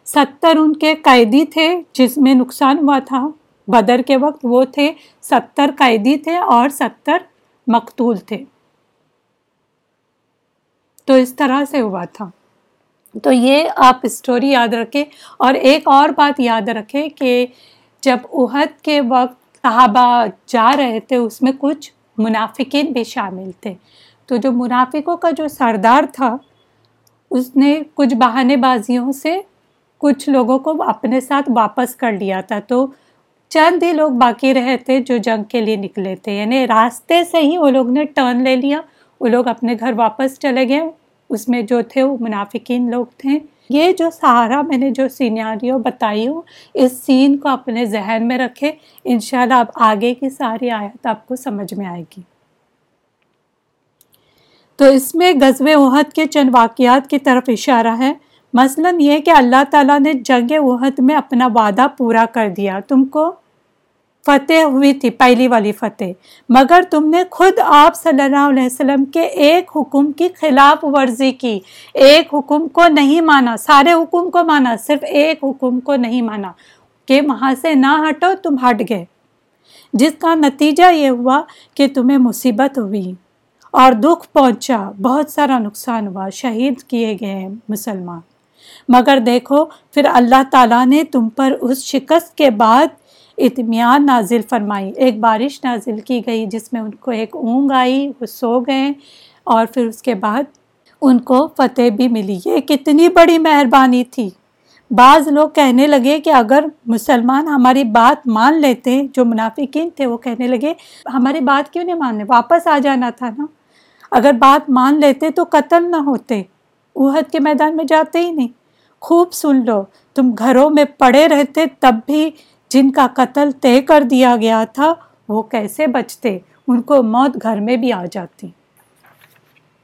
ستر ان کے قیدی تھے جس میں نقصان ہوا تھا۔ بدر کے وقت وہ تھے، ستر قیدی تھے اور ستر مقتول تھے۔ تو اس طرح سے ہوا تھا۔ تو یہ آپ اسٹوری یاد رکھیں اور ایک اور بات یاد رکھیں کہ جب عہد کے وقت صحابہ جا رہے تھے، اس میں کچھ منافقین بھی شامل تھے۔ تو جو منافقوں کا جو سردار تھا، اس نے کچھ بہانے بازیوں سے کچھ لوگوں کو اپنے ساتھ واپس کر لیا تھا۔ تو چند ہی لوگ باقی رہے تھے جو جنگ کے لیے نکلے تھے۔ یعنی راستے سے ہی وہ لوگ نے ٹرن لے لیا۔ وہ لوگ اپنے گھر واپس چلے گئے۔ اس میں جو تھے وہ منافقین لوگ تھے۔ یہ جو سہارا میں نے جو سیناریو بتائی ہوں، اس سین کو اپنے ذہن میں رکھے انشاءاللہ اب آگے کی ساری آیت آپ کو سمجھ میں آئے گی۔ تو اس میں غزب احد کے چند واقعات کی طرف اشارہ ہے۔ مثلا یہ کہ اللہ تعالیٰ نے جنگ احد میں اپنا وعدہ پورا کر دیا۔ تم کو فتح ہوئی تھی، پہلی والی فتح۔ مگر تم نے خود آپ صلی اللہ علیہ وسلم کے ایک حکم کی خلاف ورزی کی۔ ایک حکم کو نہیں مانا، سارے حکم کو مانا، صرف ایک حکم کو نہیں مانا کہ وہاں سے نہ ہٹو، تم ہٹ گئے۔ جس کا نتیجہ یہ ہوا کہ تمہیں مصیبت ہوئی اور دکھ پہنچا، بہت سارا نقصان ہوا، شہید کیے گئے مسلمان۔ مگر دیکھو، پھر اللہ تعالیٰ نے تم پر اس شکست کے بعد اطمینان نازل فرمائی۔ ایک بارش نازل کی گئی جس میں ان کو ایک اونگ آئی، وہ سو گئے اور پھر اس کے بعد ان کو فتح بھی ملی۔ یہ کتنی بڑی مہربانی تھی۔ بعض لوگ کہنے لگے کہ اگر مسلمان ہماری بات مان لیتے، جو منافقین تھے، وہ کہنے لگے، ہماری بات کیوں نہیں ماننے؟ واپس آ جانا تھا نا۔ اگر بات مان لیتے تو قتل نہ ہوتے۔ اوہد کے میدان میں جاتے ہی نہیں۔ خوب سن لو، تم گھروں میں پڑے رہتے تب بھی جن کا قتل طے کر دیا گیا تھا، وہ کیسے بچتے؟ ان کو موت گھر میں بھی آ جاتی۔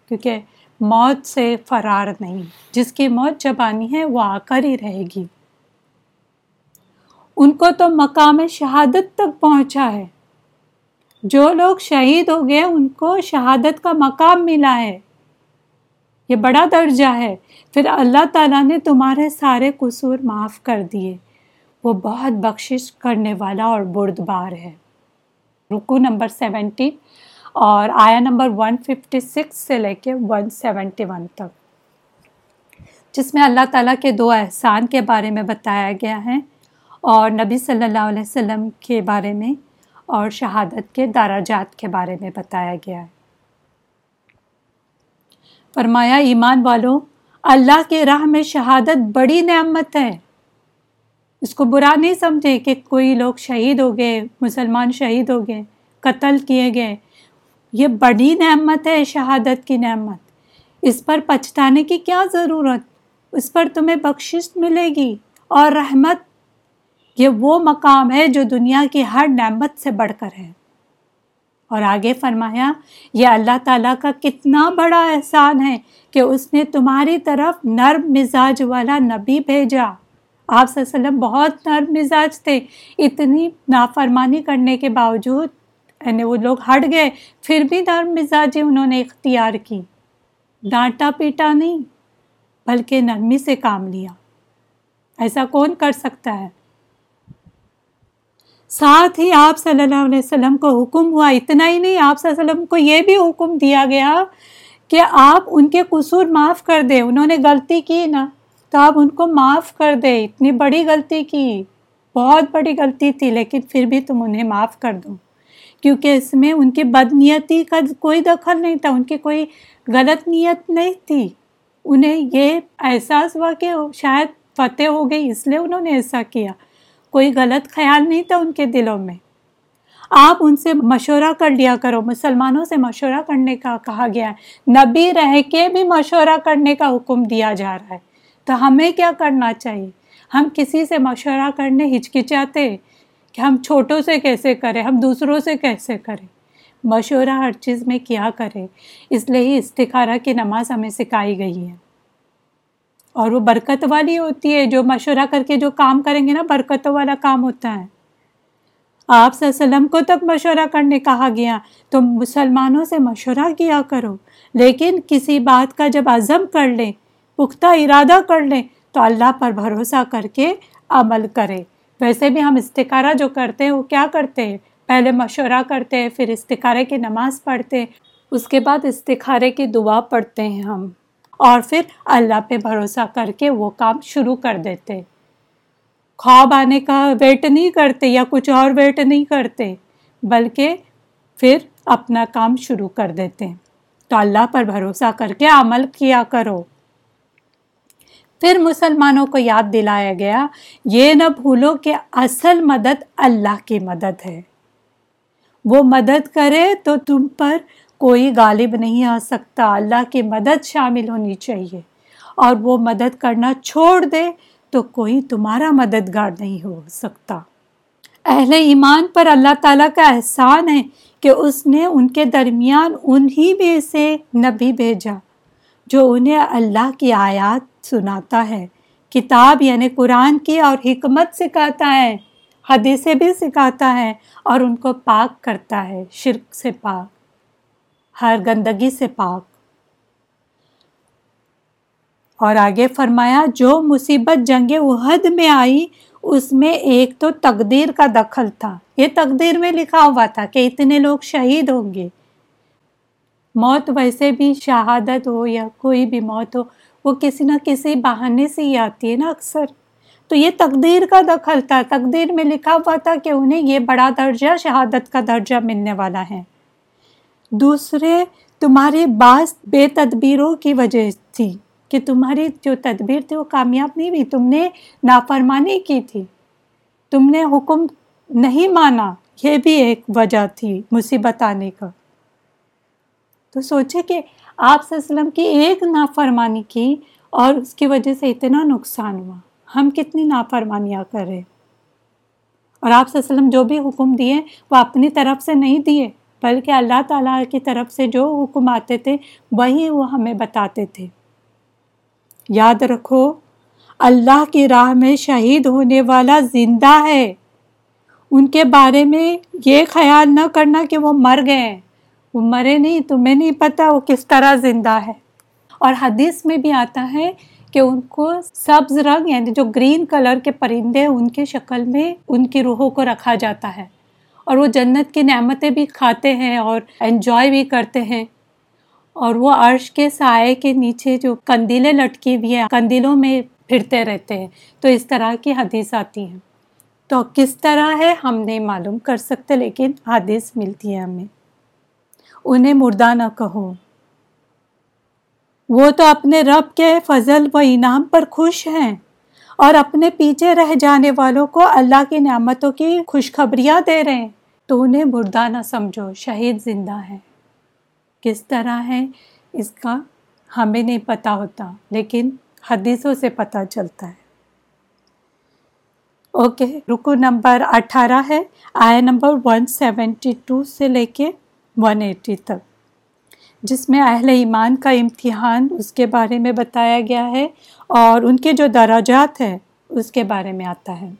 کیونکہ موت سے فرار نہیں، جس کی موت جب آنی ہے، وہ آ کر ہی رہے گی۔ ان کو تو مقام شہادت تک پہنچا ہے۔ جو لوگ شہید ہو گئے، ان کو شہادت کا مقام ملا ہے۔ یہ بڑا درجہ ہے۔ پھر اللہ تعالیٰ نے تمہارے سارے قصور معاف کر دیے۔ وہ بہت بخشش کرنے والا اور بردبار ہے۔ رکو نمبر سیونٹی اور آیا نمبر ون ففٹی سکس سے لے کے ون سیونٹی ون تک۔ جس میں اللہ تعالیٰ کے دو احسان کے بارے میں بتایا گیا ہے اور نبی صلی اللہ علیہ وسلم کے بارے میں اور شہادت کے دراجات کے بارے میں بتایا گیا ہے۔ فرمایا، ایمان والوں اللہ کے راہ میں شہادت بڑی نعمت ہے۔ اس کو برا نہیں سمجھے کہ کوئی لوگ شہید ہو گئے، مسلمان شہید ہو گئے، قتل کیے گئے۔ یہ بڑی نعمت ہے، شہادت کی نعمت۔ اس پر پچھتانے کی کیا ضرورت؟ اس پر تمہیں بخشش ملے گی اور رحمت۔ یہ وہ مقام ہے جو دنیا کی ہر نعمت سے بڑھ کر ہے۔ اور آگے فرمایا، یہ اللہ تعالیٰ کا کتنا بڑا احسان ہے کہ اس نے تمہاری طرف نرم مزاج والا نبی بھیجا۔ آپ صلی اللہ علیہ وسلم بہت نرم مزاج تھے۔ اتنی نافرمانی کرنے کے باوجود یعنی وہ لوگ ہٹ گئے۔ پھر بھی نرم مزاجی انہوں نے اختیار کی۔ ڈانٹا پیٹا نہیں، بلکہ نرمی سے کام لیا۔ ایسا کون کر سکتا ہے؟ ساتھ ہی آپ صلی اللہ علیہ وسلم کو حکم ہوا۔ اتنا ہی نہیں، آپ صلی اللہ علیہ وسلم کو یہ بھی حکم دیا گیا کہ آپ ان کے قصور معاف کر دیں۔ انہوں نے غلطی کی نا۔ تو آپ ان کو معاف کر دے اتنی بڑی غلطی کی۔ بہت بڑی غلطی تھی، لیکن پھر بھی تم انہیں معاف کر دو۔ کیونکہ اس میں ان کی بد نیتی کا کوئی دخل نہیں تھا، ان کی کوئی غلط نیت نہیں تھی۔ انہیں یہ احساس ہوا کہ شاید فتح ہو گئی، اس لیے انہوں نے ایسا کیا۔ کوئی غلط خیال نہیں تھا ان کے دلوں میں۔ آپ ان سے مشورہ کر لیا کرو۔ مسلمانوں سے مشورہ کرنے کا کہا گیا ہے۔ نبی رہ کے بھی مشورہ کرنے کا حکم دیا جا رہا ہے۔ تو ہمیں کیا کرنا چاہیے؟ ہم کسی سے مشورہ کرنے ہچکچاتے کہ ہم چھوٹوں سے کیسے کریں، ہم دوسروں سے کیسے کریں؟ مشورہ ہر چیز میں کیا کرے؟ اس لیے ہی استخارہ کی نماز ہمیں سکھائی گئی ہے۔ اور وہ برکت والی ہوتی ہے، جو مشورہ کر کے جو کام کریں گے نا، برکتوں والا کام ہوتا ہے۔ آپ صلی اللہ علیہ وسلم کو تک مشورہ کرنے کہا گیا۔ تو مسلمانوں سے مشورہ کیا کرو، لیکن کسی بات کا جب عزم کر لیں پختہ ارادہ کر لیں تو اللہ پر بھروسہ کر کے عمل کرے۔ ویسے بھی ہم استخارہ جو کرتے ہیں، وہ کیا کرتے ہیں؟ پہلے مشورہ کرتے ہیں، پھر استخارے کی نماز پڑھتے اس کے بعد استخارے کی دعا پڑھتے ہیں ہم۔ اور پھر اللہ پہ بھروسہ کر کے وہ کام شروع کر دیتے۔ خواب آنے کا ویٹ نہیں کرتے یا کچھ اور ویٹ نہیں کرتے، بلکہ پھر اپنا کام شروع کر دیتے۔ تو اللہ پر بھروسہ کر کے عمل کیا کرو۔ پھر مسلمانوں کو یاد دلایا گیا، یہ نہ بھولو کہ اصل مدد اللہ کی مدد ہے۔ وہ مدد کرے تو تم پر کوئی غالب نہیں آ سکتا، اللہ کی مدد شامل ہونی چاہیے۔ اور وہ مدد کرنا چھوڑ دے تو کوئی تمہارا مددگار نہیں ہو سکتا۔ اہل ایمان پر اللہ تعالیٰ کا احسان ہے کہ اس نے ان کے درمیان انہی میں سے نبی بھیجا، جو انہیں اللہ کی آیات سناتا ہے۔ کتاب یعنی قرآن کی اور حکمت سکھاتا ہے۔ حدیثیں بھی سکھاتا ہے اور ان کو پاک کرتا ہے۔ شرک سے پاک۔ ہر گندگی سے پاک۔ اور آگے فرمایا، جو مصیبت جنگ احد میں آئی، اس میں ایک تو تقدیر کا دخل تھا۔ یہ تقدیر میں لکھا ہوا تھا کہ اتنے لوگ شہید ہوں گے۔ موت ویسے بھی شہادت ہو یا کوئی بھی موت ہو وہ کسی نہ کسی بہانے سے ہی آتی ہے نا اکثر۔ تو یہ تقدیر کا دخل تھا۔ تقدیر میں لکھا ہوا تھا کہ انہیں یہ بڑا درجہ شہادت کا درجہ ملنے والا ہے۔ دوسرے، تمہاری بعض بے تدبیروں کی وجہ تھی کہ تمہاری جو تدبیر تھی وہ کامیاب نہیں ہوئی۔ تم نے نافرمانی کی تھی۔ تم نے حکم نہیں مانا۔ یہ بھی ایک وجہ تھی مصیبت آنے کا۔ تو سوچے کہ آپ وسلم کی ایک نافرمانی کی اور اس کی وجہ سے اتنا نقصان ہوا۔ ہم کتنی نافرمانیاں کر رہے اور آپ وسلم جو بھی حکم دیے، وہ اپنی طرف سے نہیں دیے، بلکہ اللہ تعالیٰ کی طرف سے جو حکم آتے تھے، وہی وہ ہمیں بتاتے تھے۔ یاد رکھو، اللہ کی راہ میں شہید ہونے والا زندہ ہے۔ ان کے بارے میں یہ خیال نہ کرنا کہ وہ مر گئے ہیں۔ وہ مرے نہیں تمہیں نہیں پتا وہ کس طرح زندہ ہے۔ اور حدیث میں بھی آتا ہے کہ ان کو سبز رنگ یعنی جو گرین کلر کے پرندے ان کے شکل میں ان کی روحوں کو رکھا جاتا ہے۔ اور وہ جنت کی نعمتیں بھی کھاتے ہیں اور انجوائے بھی کرتے ہیں۔ اور وہ عرش کے سائے کے نیچے جو کندیلیں لٹکی ہوئی ہیں، کندیلوں میں پھرتے رہتے ہیں۔ تو اس طرح کی حدیث آتی ہیں۔ تو کس طرح ہے، ہم نہیں معلوم کر سکتے، لیکن حدیث ملتی ہے ہمیں۔ انہیں مردہ نہ کہو۔ وہ تو اپنے رب کے فضل و انعام پر خوش ہیں اور اپنے پیچھے رہ جانے والوں کو اللہ کی نعمتوں کی خوشخبریاں دے رہے ہیں۔ تو انہیں مردہ نہ سمجھو، شہید زندہ ہے کس طرح ہے اس کا ہمیں نہیں پتہ ہوتا، لیکن حدیثوں سے پتہ چلتا ہے۔ اوکے، رکو نمبر اٹھارہ ہے آیا نمبر ون سیونٹی ٹو سے لے کے ون ایٹی تک۔ جس میں اہل ایمان کا امتحان اس کے بارے میں بتایا گیا ہے اور ان کے جو دراجات ہیں اس کے بارے میں آتا ہے۔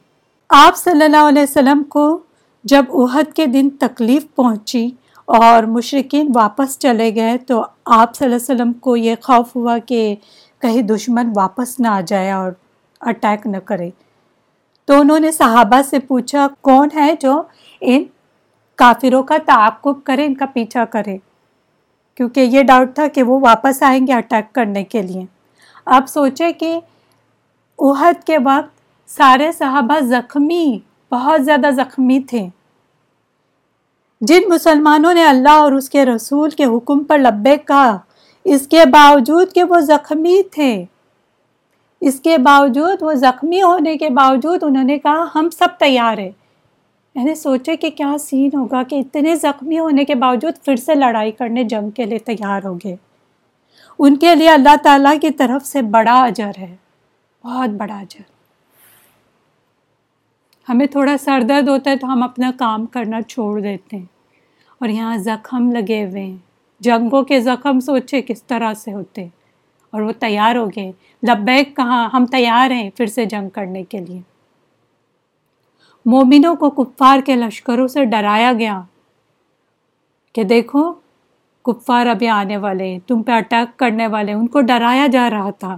آپ صلی اللہ علیہ وسلم کو جب عہد کے دن تکلیف پہنچی اور مشرقین واپس چلے گئے تو آپ صلی اللہ علیہ وسلم کو یہ خوف ہوا کہ کہیں دشمن واپس نہ آ جائے اور اٹیک نہ کرے۔ تو انہوں نے صحابہ سے پوچھا، کون ہے جو ان کافروں کا تعاقب کرے ان کا پیچھا کرے کیونکہ یہ ڈاؤٹ تھا کہ وہ واپس آئیں گے اٹیک کرنے کے لیے۔ آپ سوچیں کہ عہد کے وقت سارے صحابہ زخمی، بہت زیادہ زخمی تھے۔ جن مسلمانوں نے اللہ اور اس کے رسول کے حکم پر لبے کہا، اس کے باوجود کہ وہ زخمی تھے۔ اس کے باوجود، وہ زخمی ہونے کے باوجود انہوں نے کہا، ہم سب تیار ہیں۔ میں نے سوچے کہ کیا سین ہوگا کہ اتنے زخمی ہونے کے باوجود پھر سے لڑائی کرنے جنگ کے لیے تیار ہو گئے ان کے لیے اللہ تعالیٰ کی طرف سے بڑا اجر ہے، بہت بڑا اجر۔ ہمیں تھوڑا سر درد ہوتا ہے تو ہم اپنا کام کرنا چھوڑ دیتے ہیں۔ اور یہاں زخم لگے ہوئے ہیں۔ جنگوں کے زخم سوچے کس طرح سے ہوتے اور وہ تیار ہو گئے لبیک کہاں، ہم تیار ہیں پھر سے جنگ کرنے کے لیے۔ مومنوں کو کفار کے لشکروں سے ڈرایا گیا کہ دیکھو، کفار ابھی آنے والے تم پہ اٹیک کرنے والے ان کو ڈرایا جا رہا تھا۔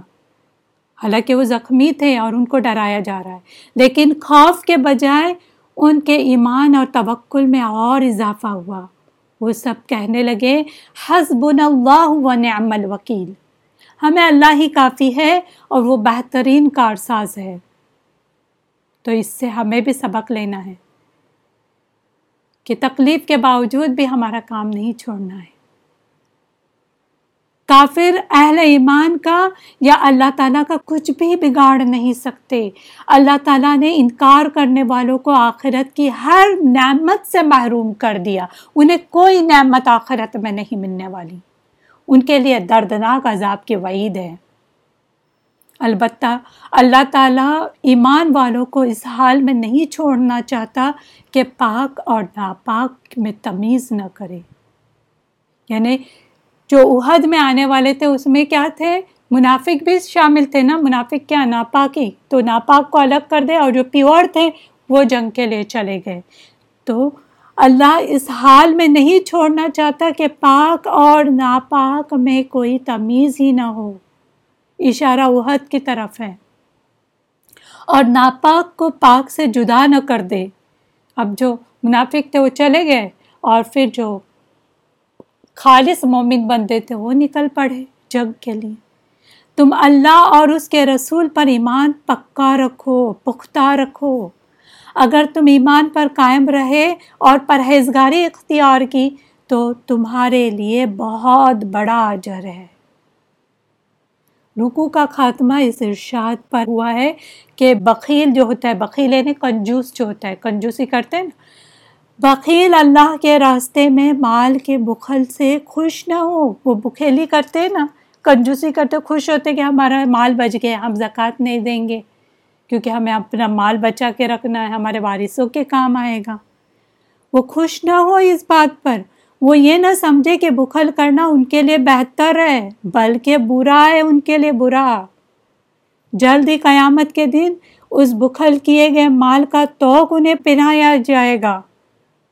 حالانکہ وہ زخمی تھے اور ان کو ڈرایا جا رہا ہے۔ لیکن خوف کے بجائے ان کے ایمان اور توکل میں اور اضافہ ہوا۔ وہ سب کہنے لگے حسب اللہ و نعم الوکیل۔ ہمیں اللہ ہی کافی ہے اور وہ بہترین کارساز ہے۔ تو اس سے ہمیں بھی سبق لینا ہے کہ تکلیف کے باوجود بھی ہمارا کام نہیں چھوڑنا ہے۔ کافر اہل ایمان کا یا اللہ تعالیٰ کا کچھ بھی بگاڑ نہیں سکتے۔ اللہ تعالیٰ نے انکار کرنے والوں کو آخرت کی ہر نعمت سے محروم کر دیا۔ انہیں کوئی نعمت آخرت میں نہیں ملنے والی۔ ان کے لیے دردناک عذاب کی وعید ہے البتہ اللہ تعالیٰ ایمان والوں کو اس حال میں نہیں چھوڑنا چاہتا کہ پاک اور ناپاک میں تمیز نہ کرے۔ یعنی جو عہد میں آنے والے تھے، اس میں کیا تھے؟ منافق بھی شامل تھے نا۔ منافق کیا؟ ناپاکی۔ تو ناپاک کو الگ کر دے اور جو پیور تھے، وہ جنگ کے لیے چلے گئے۔ تو اللہ اس حال میں نہیں چھوڑنا چاہتا کہ پاک اور ناپاک میں کوئی تمیز ہی نہ ہو۔ اشارہ عہد کی طرف ہے۔ اور ناپاک کو پاک سے جدا نہ کر دے۔ اب جو منافق تھے وہ چلے گئے اور پھر جو خالص مومن بندے تھے وہ نکل پڑے جگ کے لیے۔ تم اللہ اور اس کے رسول پر ایمان پکا رکھو، پختہ رکھو۔ اگر تم ایمان پر قائم رہے اور پرہیزگاری اختیار کی تو تمہارے لیے بہت بڑا اجر ہے۔ رکو کا خاتمہ اس ارشاد پر ہوا ہے کہ بخیل جو ہوتا ہے، بخیل یعنی کنجوس جو ہوتا ہے، کنجوسی کرتے ہیں نا۔ بخیل اللہ کے راستے میں مال کے بخل سے خوش نہ ہو، وہ بخیلی کرتے نا۔ کنجوسی کرتے خوش ہوتے کہ ہمارا مال بچ گیا، ہم زکوٰۃ نہیں دیں گے۔ کیونکہ ہمیں اپنا مال بچا کے رکھنا ہے، ہمارے وارثوں کے کام آئے گا۔ وہ خوش نہ ہو اس بات پر۔ وہ یہ نہ سمجھے کہ بخل کرنا ان کے لیے بہتر ہے، بلکہ برا ہے ان کے لیے برا۔ جلد ہی قیامت کے دن اس بخل کیے گئے مال کا توق انہیں پہنایا جائے گا۔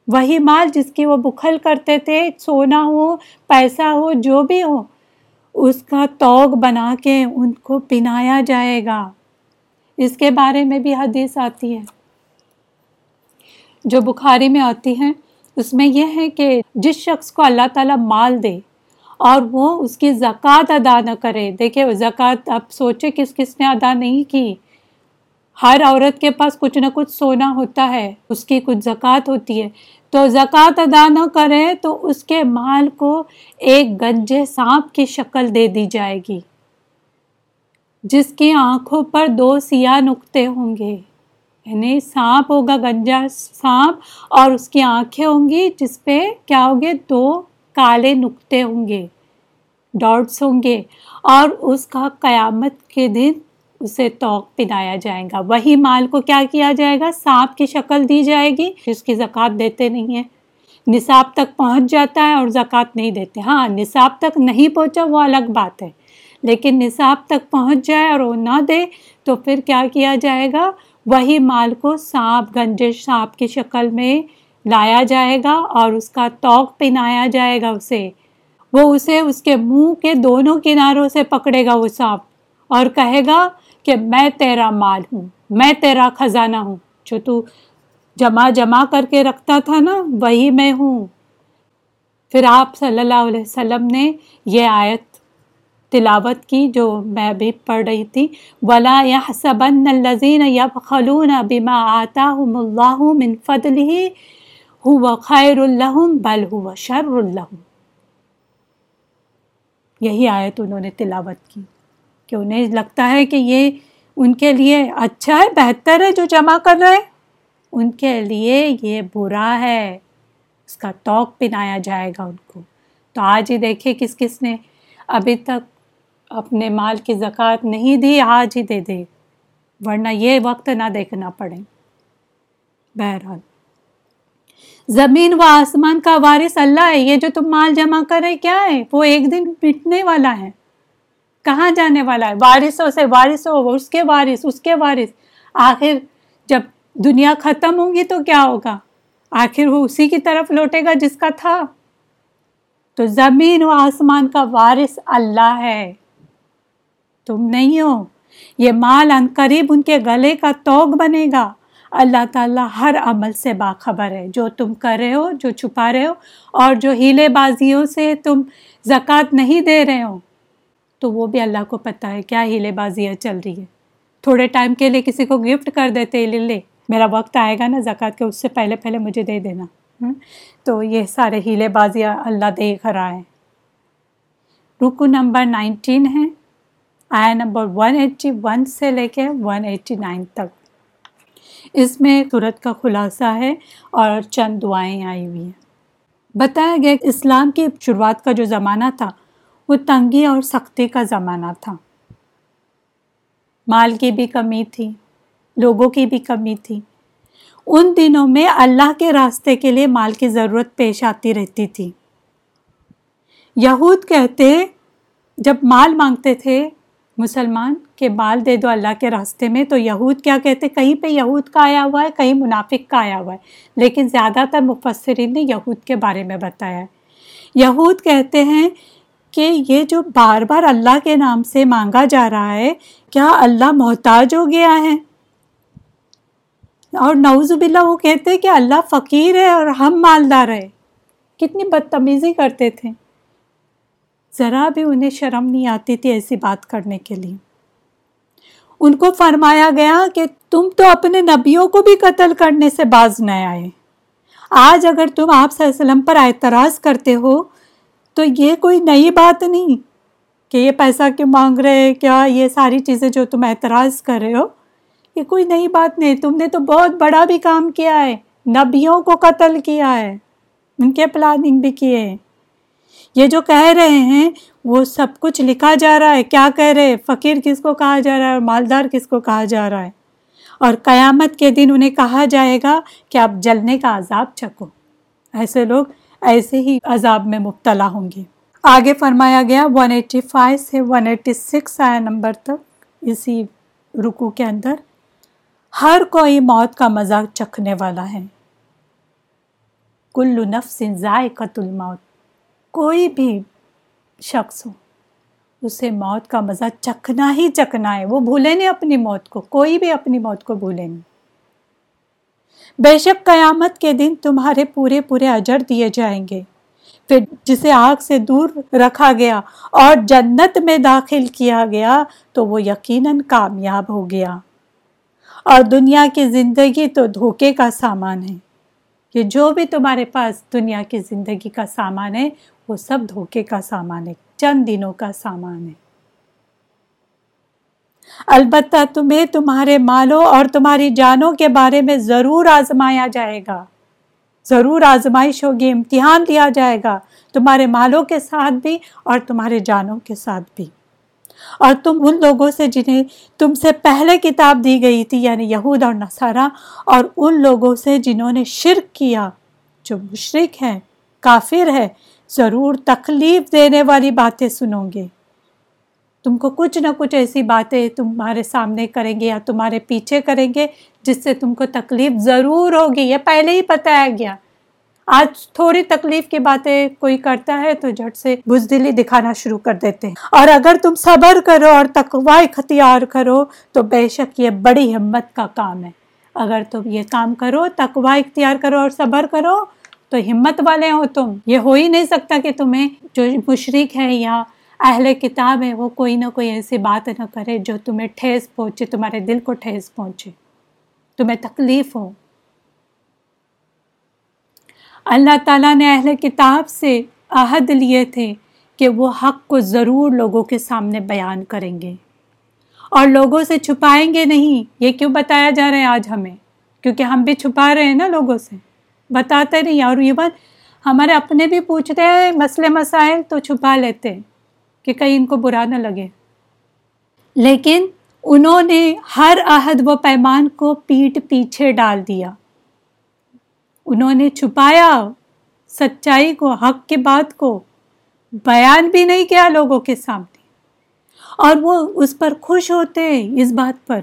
وہی مال جس کی وہ بخل کرتے تھے، سونا ہو، پیسہ ہو، جو بھی ہو، اس کا توگ بنا کے ان کو پنایا جائے گا۔ اس کے بارے میں بھی حدیث آتی ہے۔ جو بخاری میں آتی ہے اس میں یہ ہے کہ جس شخص کو اللہ تعالیٰ مال دے اور وہ اس کی زکوٰۃ ادا نہ کرے دیکھے زکوٰۃ اب سوچے کس کس نے ادا نہیں کی۔ ہر عورت کے پاس کچھ نہ کچھ سونا ہوتا ہے، اس کی کچھ زکوٰۃ ہوتی ہے۔ تو زکوٰۃ ادا نہ کرے تو اس کے مال کو ایک گنجے سانپ کی شکل دے دی جائے گی، جس کی آنکھوں پر دو سیاہ نقطے ہوں گے۔ یعنی سانپ ہوگا، گنجا سانپ، اور اس کی آنکھیں ہوں گی، جس پہ کیا ہوگے دو کالے نقطے ہوں گے، ڈاٹس ہوں گے، اور اس کا قیامت کے دن اسے توق پنایا جائے گا۔ وہی مال کو کیا کیا جائے گا؟ سانپ کی شکل دی جائے گی، جس کی زکوٰۃ دیتے نہیں ہیں۔ نصاب تک پہنچ جاتا ہے اور زکوٰۃ نہیں دیتے۔ ہاں نصاب تک نہیں پہنچا، وہ الگ بات ہے۔ لیکن نصاب تک پہنچ جائے اور وہ نہ دے تو پھر کیا کیا جائے گا؟ وہی مال کو سانپ گنجے سانپ کی شکل میں لایا جائے گا اور اس کا توق پہنایا جائے گا اسے۔ وہ اسے اس کے منہ کے دونوں کناروں سے پکڑے گا وہ سانپ اور کہے گا کہ میں تیرا مال ہوں، میں تیرا خزانہ ہوں۔ جو تو جمع جمع کر کے رکھتا تھا نا، وہی میں ہوں۔ پھر آپ صلی اللہ علیہ وسلم نے یہ آیت تلاوت کی جو میں بھی پڑھ رہی تھی۔ ولا یا صبن الزین یا خلون بما آتا اللہ من فضل ہی ہو خیر الحم بل ہو شر الحم یہی آیت انہوں نے تلاوت کی کہ انہیں لگتا ہے کہ یہ ان کے لیے اچھا ہے، بہتر ہے جو جمع کر رہے ان کے لیے یہ برا ہے۔ اس کا توق پنایا جائے گا ان کو۔ تو آج ہی دیکھے کس کس نے ابھی تک اپنے مال کی زکوٰۃ نہیں دی، آج ہی دے دے۔ ورنہ یہ وقت نہ دیکھنا پڑے۔ بہرحال، زمین و آسمان کا وارث اللہ ہے۔ یہ جو تم مال جمع کر رہے، کیا ہے؟ وہ ایک دن مٹنے والا ہے۔ کہاں جانے والا ہے؟ وارثوں سے وارث ہو اس کے وارث، اس کے وارث۔ آخر جب دنیا ختم ہوگی تو کیا ہوگا؟ آخر وہ اسی کی طرف لوٹے گا جس کا تھا۔ تو زمین و آسمان کا وارث اللہ ہے۔ تم نہیں ہو۔ یہ مال ان قریب ان کے گلے کا توگ بنے گا۔ اللہ تعالیٰ ہر عمل سے باخبر ہے۔ جو تم کر رہے ہو، جو چھپا رہے ہو، اور جو ہیلے بازیوں سے تم زکوٰۃ نہیں دے رہے ہو۔ تو وہ بھی اللہ کو پتہ ہے کیا ہیلے بازیاں چل رہی ہے تھوڑے ٹائم کے لیے کسی کو گفٹ کر دیتے لے لے میرا وقت آئے گا نا زکوٰۃ کے، اس سے پہلے پہلے مجھے دے دینا۔ تو یہ سارے ہیلے بازیاں اللہ دیکھ رہا ہے۔ رکو نمبر نائنٹین ہے۔ آیا نمبر ون ایٹی ون سے لے کے ون ایٹی نائن تک۔ اس میں صورت کا خلاصہ ہے اور چند دعائیں آئی ہوئی ہیں۔ بتایا گیا کہ اسلام کی شروعات کا جو زمانہ تھا، وہ تنگی اور سختی کا زمانہ تھا۔ مال کی بھی کمی تھی، لوگوں کی بھی کمی تھی۔ ان دنوں میں اللہ کے راستے کے لیے مال کی ضرورت پیش آتی رہتی تھی۔ یہود کہتے، جب مال مانگتے تھے مسلمان کہ مال دے دو اللہ کے راستے میں، تو یہود کیا کہتے؟ کہیں پہ یہود کا آیا ہوا ہے، کہیں منافق کا آیا ہوا ہے۔ لیکن زیادہ تر مفسرین نے یہود کے بارے میں بتایا ہے۔ یہود کہتے ہیں کہ یہ جو بار بار اللہ کے نام سے مانگا جا رہا ہے، کیا اللہ محتاج ہو گیا ہے؟ اور نعوذ باللہ وہ کہتے کہ اللہ فقیر ہے اور ہم مالدار ہے کتنی بدتمیزی کرتے تھے۔ ذرا بھی انہیں شرم نہیں آتی تھی ایسی بات کرنے کے لیے۔ ان کو فرمایا گیا کہ تم تو اپنے نبیوں کو بھی قتل کرنے سے باز نہ آئے۔ آج اگر تم آپ صلی اللہ علیہ وسلم پر اعتراض کرتے ہو، تو یہ کوئی نئی بات نہیں کہ یہ پیسہ کیوں مانگ رہے، کیا یہ ساری چیزیں جو تم اعتراض کر رہے ہو، یہ کوئی نئی بات نہیں۔ تم نے تو بہت بڑا بھی کام کیا ہے، نبیوں کو قتل کیا ہے، ان کے پلاننگ بھی کیے۔ ہیں یہ جو کہہ رہے ہیں وہ سب کچھ لکھا جا رہا ہے۔ کیا کہہ رہے فقیر کس کو کہا جا رہا ہے اور مالدار کس کو کہا جا رہا ہے؟ اور قیامت کے دن انہیں کہا جائے گا کہ آپ جلنے کا عذاب چکو ایسے لوگ ایسے ہی عذاب میں مبتلا ہوں گے۔ آگے فرمایا گیا 185 سے 186 آیا نمبر تک، اسی رکو کے اندر۔ ہر کوئی موت کا مزہ چکھنے والا ہے۔ کل نفس ذائقۃ الموت۔ کوئی بھی شخص ہو، اسے موت کا مزہ چکھنا ہی چکھنا ہے۔ وہ بھولے نہیں اپنی موت کو، کوئی بھی اپنی موت کو بھولے نہیں۔ بے شک قیامت کے دن تمہارے پورے پورے اجر دیے جائیں گے۔ پھر جسے آگ سے دور رکھا گیا اور جنت میں داخل کیا گیا، تو وہ یقیناً کامیاب ہو گیا۔ اور دنیا کی زندگی تو دھوکے کا سامان ہے۔ کہ جو بھی تمہارے پاس دنیا کی زندگی کا سامان ہے وہ سب دھوکے کا سامان ہے، چند دنوں کا سامان ہے۔ البتہ تمہیں تمہارے مالوں اور تمہاری جانوں کے بارے میں ضرور آزمایا جائے گا۔ ضرور آزمائش ہوگی، امتحان دیا جائے گا، تمہارے مالوں کے ساتھ بھی اور تمہارے جانوں کے ساتھ بھی۔ اور تم ان لوگوں سے جنہیں تم سے پہلے کتاب دی گئی تھی یعنی یہود اور نصارہ، اور ان لوگوں سے جنہوں نے شرک کیا، جو مشرق ہیں، کافر ہے ضرور تکلیف دینے والی باتیں سنو گے۔ تم کو کچھ نہ کچھ ایسی باتیں تمہارے سامنے کریں گے یا تمہارے پیچھے کریں گے جس سے تم کو تکلیف ضرور ہوگی، یہ پہلے ہی بتایا گیا۔ آج تھوڑی تکلیف کی باتیں کوئی کرتا ہے تو جھٹ سے بزدلی دکھانا شروع کر دیتے ہیں۔ اور اگر تم صبر کرو اور تقوا اختیار کرو تو بے شک یہ بڑی ہمت کا کام ہے۔ اگر تم یہ کام کرو تقوا اختیار کرو اور صبر کرو تو ہمت والے ہو تم۔ یہ ہو ہی نہیں سکتا کہ تمہیں جو مشرق ہے یا اہل کتاب ہے وہ کوئی نہ کوئی ایسی بات نہ کرے جو تمہیں ٹھیس پہنچے، تمہارے دل کو ٹھیس پہنچے۔ تمہیں تکلیف ہو۔ اللہ تعالیٰ نے اہل کتاب سے عہد لیے تھے کہ وہ حق کو ضرور لوگوں کے سامنے بیان کریں گے۔ اور لوگوں سے چھپائیں گے نہیں، یہ کیوں بتایا جا رہا ہے آج ہمیں؟ کیونکہ ہم بھی چھپا رہے ہیں نا لوگوں سے۔ بتاتے نہیں اور یہ بات ہمارے اپنے بھی پوچھتے ہیں، مسئلے مسائل تو چھپا لیتے ہیں کہ کہیں ان کو برا نہ لگے۔ لیکن انہوں نے ہر عہد و پیمان کو پیٹ پیچھے ڈال دیا۔ انہوں نے چھپایا سچائی کو، حق کی بات کو، بیان بھی نہیں کیا لوگوں کے سامنے۔ اور وہ اس پر خوش ہوتے اس بات پر۔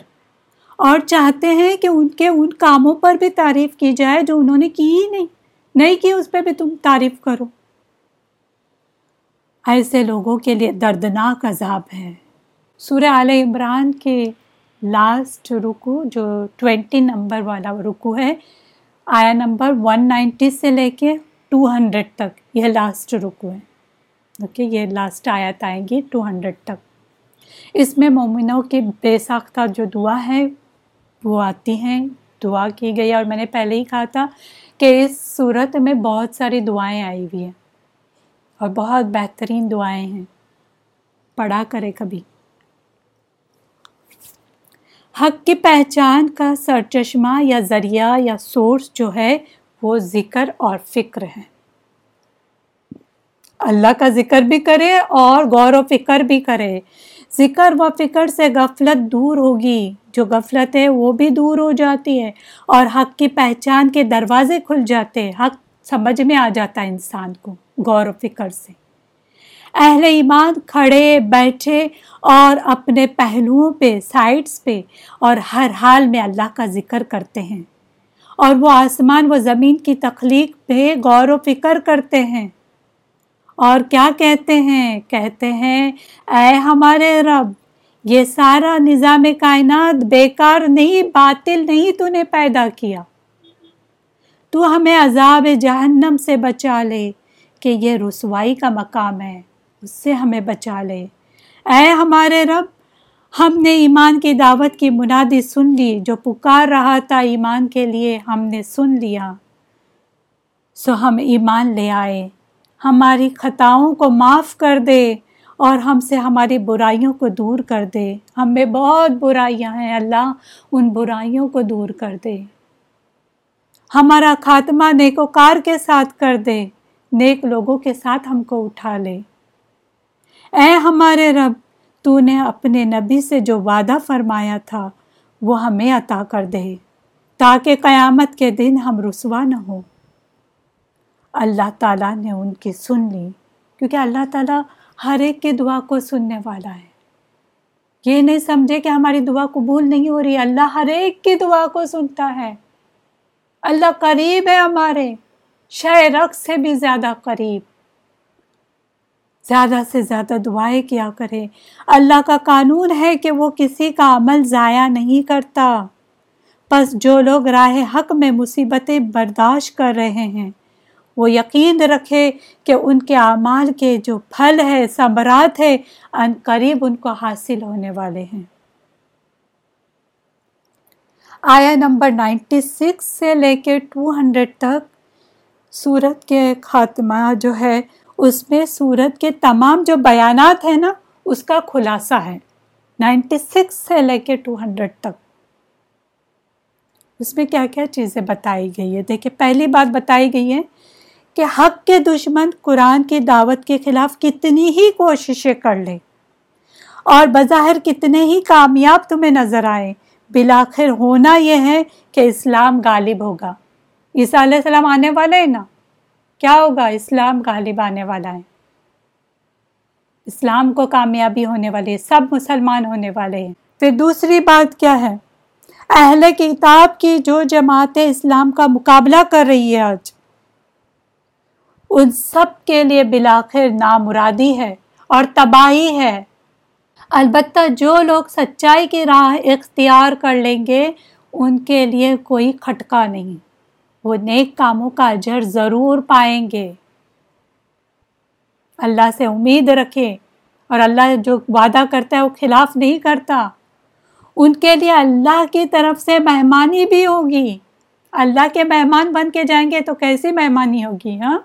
اور چاہتے ہیں کہ ان کے ان کاموں پر بھی تعریف کی جائے جو انہوں نے کی ہی نہیں۔ نہیں کی اس پہ بھی تم تعریف کرو۔ ایسے لوگوں کے لیے دردناک عذاب ہے۔ سورہ عال عمران کے لاسٹ رکو، جو ٹوینٹی نمبر والا رکو ہے، آیا نمبر ون نائنٹی سے لے کے ٹو ہنڈریڈ تک یہ لاسٹ رکو ہے۔ اوکے، یہ لاسٹ آیت آئیں گی ٹو ہنڈریڈ تک۔ اس میں مومنوں کی بے ساختہ جو دعا ہے وہ آتی ہیں، دعا کی گئی اور میں نے پہلے ہی کہا تھا کہ اس صورت میں بہت ساری دعائیں آئی ہوئی ہیں اور بہت بہترین دعائیں ہیں۔ پڑھا کرے کبھی۔ حق کی پہچان کا سرچشمہ یا ذریعہ یا سورس جو ہے وہ ذکر اور فکر ہے۔ اللہ کا ذکر بھی کرے اور غور و فکر بھی کرے۔ ذکر و فکر سے غفلت دور ہوگی۔ جو غفلت ہے وہ بھی دور ہو جاتی ہے اور حق کی پہچان کے دروازے کھل جاتے حق سمجھ میں آ جاتا ہے انسان کو غور و فکر سے۔ اہل ایمان کھڑے بیٹھے اور اپنے پہلوؤں پہ سائڈس پہ اور ہر حال میں اللہ کا ذکر کرتے ہیں اور وہ آسمان و زمین کی تخلیق پہ غور و فکر کرتے ہیں۔ اور کیا کہتے ہیں؟ کہتے ہیں، اے ہمارے رب، یہ سارا نظام کائنات بیکار نہیں، باطل نہیں تو نے پیدا کیا۔ تو ہمیں عذاب جہنم سے بچا لے کہ یہ رسوائی کا مقام ہے، اس سے ہمیں بچا لے۔ اے ہمارے رب، ہم نے ایمان کی دعوت کی منادی سن لی، جو پکار رہا تھا ایمان کے لیے ہم نے سن لیا۔ سو ہم ایمان لے آئے۔ ہماری خطاؤں کو معاف کر دے اور ہم سے ہماری برائیوں کو دور کر دے۔ ہم میں بہت برائیاں ہیں، اللہ ان برائیوں کو دور کر دے۔ ہمارا خاتمہ نیک و کار کے ساتھ کر دے، نیک لوگوں کے ساتھ ہم کو اٹھا لے۔ اے ہمارے رب، تو نے اپنے نبی سے جو وعدہ فرمایا تھا، وہ ہمیں عطا کر دے، تاکہ قیامت کے دن ہم رسوا نہ ہوں۔ اللہ تعالیٰ نے ان کی سن لی، کیونکہ اللہ تعالیٰ ہر ایک کی دعا کو سننے والا ہے۔ یہ نہیں سمجھے کہ ہماری دعا قبول نہیں ہو رہی، اللہ ہر ایک کی دعا کو سنتا ہے۔ اللہ قریب ہے ہمارے، شہ رقص سے بھی زیادہ قریب۔ زیادہ سے زیادہ دعائیں کیا کرے۔ اللہ کا قانون ہے کہ وہ کسی کا عمل ضائع نہیں کرتا۔ بس جو لوگ راہ حق میں مصیبتیں برداشت کر رہے ہیں وہ یقین رکھے کہ ان کے اعمال کے جو پھل ہے ثمرات ہے ان قریب ان کو حاصل ہونے والے ہیں۔ آیا نمبر نائنٹی سکس سے لے کے ٹو ہنڈریڈ تک سورت کے خاتمہ جو ہے، اس میں سورت کے تمام جو بیانات ہیں نا، اس کا خلاصہ ہے۔ نائنٹی سکس سے لے کے ٹو ہنڈریڈ تک۔ اس میں کیا کیا چیزیں بتائی گئی ہے دیکھیں، پہلی بات بتائی گئی ہے کہ حق کے دشمن قرآن کی دعوت کے خلاف کتنی ہی کوششیں کر لے۔ اور بظاہر کتنے ہی کامیاب تمہیں نظر آئے بلاخر ہونا یہ ہے کہ اسلام غالب ہوگا۔ عیسیٰ علیہ السلام آنے والے ہیں نا؟ کیا ہوگا؟ اسلام غالب آنے والا ہے۔ اسلام کو کامیابی ہونے والے، سب مسلمان ہونے والے ہیں۔ پھر دوسری بات کیا ہے؟ اہل کتاب کی جو جماعت اسلام کا مقابلہ کر رہی ہے آج ان سب کے لیے بلاخر نامرادی ہے اور تباہی ہے۔ البتہ جو لوگ سچائی کی راہ اختیار کر لیں گے، ان کے لیے کوئی کھٹکا نہیں۔ وہ نیک کاموں کا اجر ضرور پائیں گے۔ اللہ سے امید رکھے اور اللہ جو وعدہ کرتا ہے، وہ خلاف نہیں کرتا۔ ان کے لیے اللہ کی طرف سے مہمانی بھی ہوگی۔ اللہ کے مہمان بن کے جائیں گے تو کیسی مہمانی ہوگی ہاں؟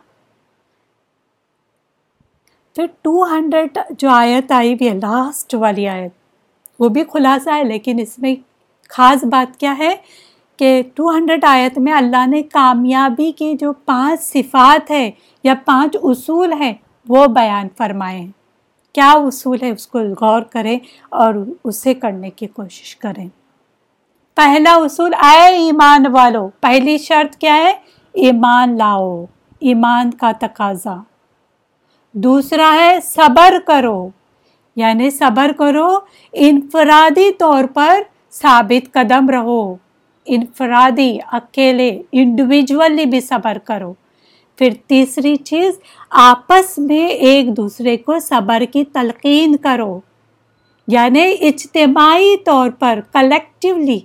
پھر ٹو ہنڈریڈ جو آیت آئی ہوئی ہے لاسٹ والی آیت، وہ بھی خلاصہ ہے، لیکن اس میں خاص بات کیا ہے کہ ٹو ہنڈریڈ آیت میں اللہ نے کامیابی کی جو پانچ صفات ہے یا پانچ اصول ہیں، وہ بیان فرمائے ہیں۔ کیا اصول ہے، اس کو غور کریں اور اسے کرنے کی کوشش کریں۔ پہلا اصول، اے ایمان والو، پہلی شرط کیا ہے؟ ایمان لاؤ، ایمان کا تقاضا۔ دوسرا ہے صبر کرو۔ یعنی صبر کرو، انفرادی طور پر ثابت قدم رہو۔ انفرادی، اکیلے انڈیویجولی بھی صبر کرو۔ پھر تیسری چیز، آپس میں ایک دوسرے کو صبر کی تلقین کرو۔ یعنی اجتماعی طور پر کلیکٹیولی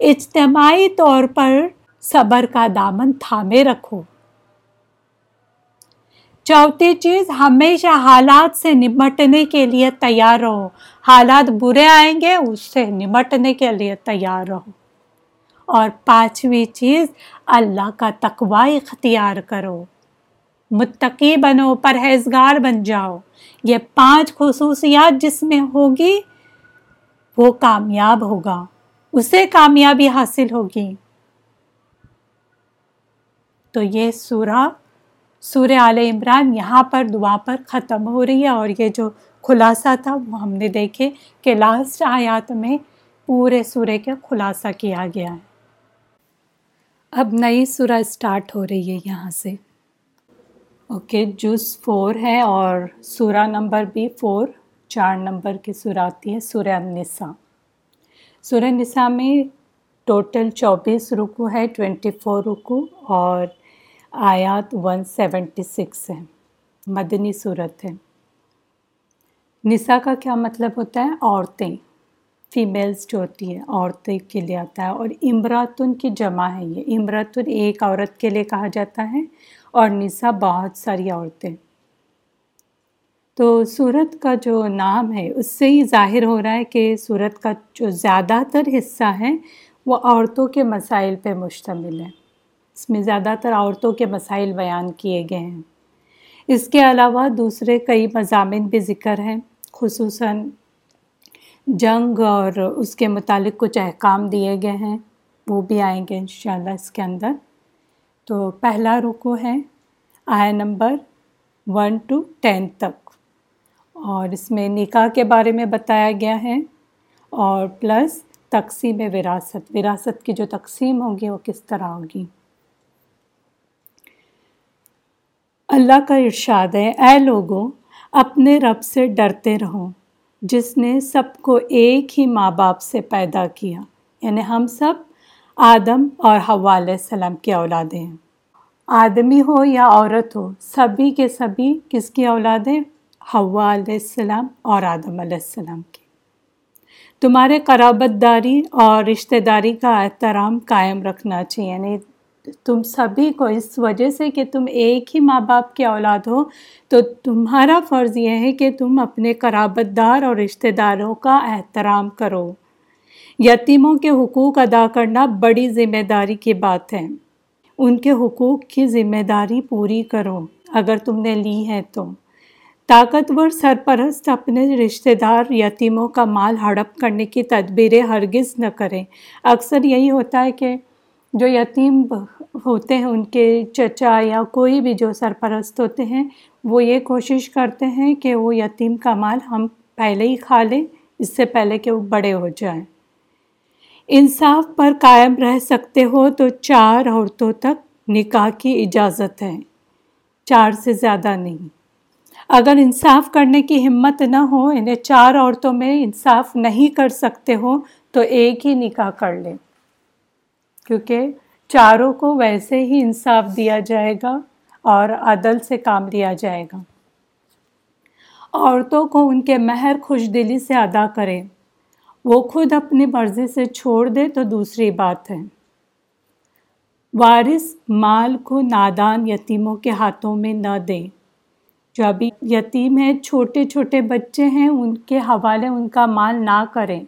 اجتماعی طور پر صبر کا دامن تھامے رکھو۔ چوتھی چیز، ہمیشہ حالات سے نمٹنے کے لیے تیار رہو۔ حالات برے آئیں گے، اس سے نمٹنے کے لیے تیار رہو۔ اور پانچویں چیز، اللہ کا تقوی اختیار کرو۔ متقی بنو، پرہیزگار بن جاؤ۔ یہ پانچ خصوصیات جس میں ہوگی، وہ کامیاب ہوگا۔ اسے کامیابی حاصل ہوگی۔ تو یہ سورہ سورہ آل عمران یہاں پر دعا پر ختم ہو رہی ہے اور یہ جو خلاصہ تھا وہ ہم نے دیکھے کہ لاسٹ آیات میں پورے سورے کا خلاصہ کیا گیا ہے۔ اب نئی سورہ اسٹارٹ ہو رہی ہے یہاں سے۔ اوکے جز فور ہے اور سورہ نمبر بھی فور چار نمبر کی سورہ آتی ہے، سورہ النساء۔ سورہ نساء میں ٹوٹل چوبیس رکو ہے ٹوینٹی فور رکو اور آیات ون سیونٹی سکس ہے مدنی صورت ہے۔ نساء کا کیا مطلب ہوتا ہے؟ عورتیں۔ فیمیلز جو ہوتی ہے عورتیں کے لیے آتا ہے۔ اور امراتن کی جمع ہے یہ۔ امراتن ایک عورت کے لیے کہا جاتا ہے اور نساء بہت ساری عورتیں۔ تو سورت کا جو نام ہے، اس سے ہی ظاہر ہو رہا ہے کہ سورت کا جو زیادہ تر حصہ ہے، وہ عورتوں کے مسائل پہ مشتمل ہے۔ اس میں زیادہ تر عورتوں کے مسائل بیان کیے گئے ہیں۔ اس کے علاوہ دوسرے کئی مضامین بھی ذکر ہیں، خصوصاً جنگ اور اس کے متعلق کچھ احکام دیے گئے ہیں، وہ بھی آئیں گے انشاءاللہ اس کے اندر۔ تو پہلا رکو ہے آیا نمبر ون ٹو ٹین تک۔ اور اس میں نکاح کے بارے میں بتایا گیا ہے اور پلس تقسیم وراثت۔ وراثت کی جو تقسیم ہوگی وہ کس طرح ہوگی؟ اللہ کا ارشاد ہے، اے لوگوں، اپنے رب سے ڈرتے رہو۔ جس نے سب کو ایک ہی ماں باپ سے پیدا کیا یعنی ہم سب، آدم اور حوا علیہ السلام کی اولادیں۔ ہیں آدمی ہو یا عورت ہو، سبھی کے سبھی کس کی اولادیں؟ حوا علیہ السلام اور آدم علیہ السلام کی۔ تمہارے قرابت داری اور رشتہ داری کا احترام قائم رکھنا چاہیے یعنی تم سبھی کو اس وجہ سے کہ تم ایک ہی ماں باپ کے اولاد ہو، تو تمہارا فرض یہ ہے کہ تم اپنے قرابت دار اور رشتہ داروں کا احترام کرو۔ یتیموں کے حقوق ادا کرنا بڑی ذمہ داری کی بات ہے۔ ان کے حقوق کی ذمہ داری پوری کرو، اگر تم نے لی ہے تو۔ طاقتور سرپرست اپنے رشتہ دار یتیموں کا مال ہڑپ کرنے کی تدبیریں ہرگز نہ کریں۔ اکثر یہی ہوتا ہے کہ جو یتیم ہوتے ہیں، ان کے چچا یا کوئی بھی جو سرپرست ہوتے ہیں، وہ یہ کوشش کرتے ہیں کہ وہ یتیم کا مال ہم پہلے ہی کھا لیں، اس سے پہلے کہ وہ بڑے ہو جائیں۔ انصاف پر قائم رہ سکتے ہو تو چار عورتوں تک نکاح کی اجازت ہے۔ چار سے زیادہ نہیں۔ اگر انصاف کرنے کی ہمت نہ ہو، انہیں چار عورتوں میں انصاف نہیں کر سکتے ہو، تو ایک ہی نکاح کر لیں۔ کیونکہ چاروں کو ویسے ہی انصاف دیا جائے گا اور عدل سے کام لیا جائے گا۔ عورتوں کو ان کے مہر خوش دلی سے ادا کریں۔ وہ خود اپنی مرضی سے چھوڑ دے تو دوسری بات ہے۔ وارث مال کو نادان یتیموں کے ہاتھوں میں نہ دیں جو ابھی یتیم ہیں، چھوٹے چھوٹے بچے ہیں، ان کے حوالے ان کا مال نہ کریں۔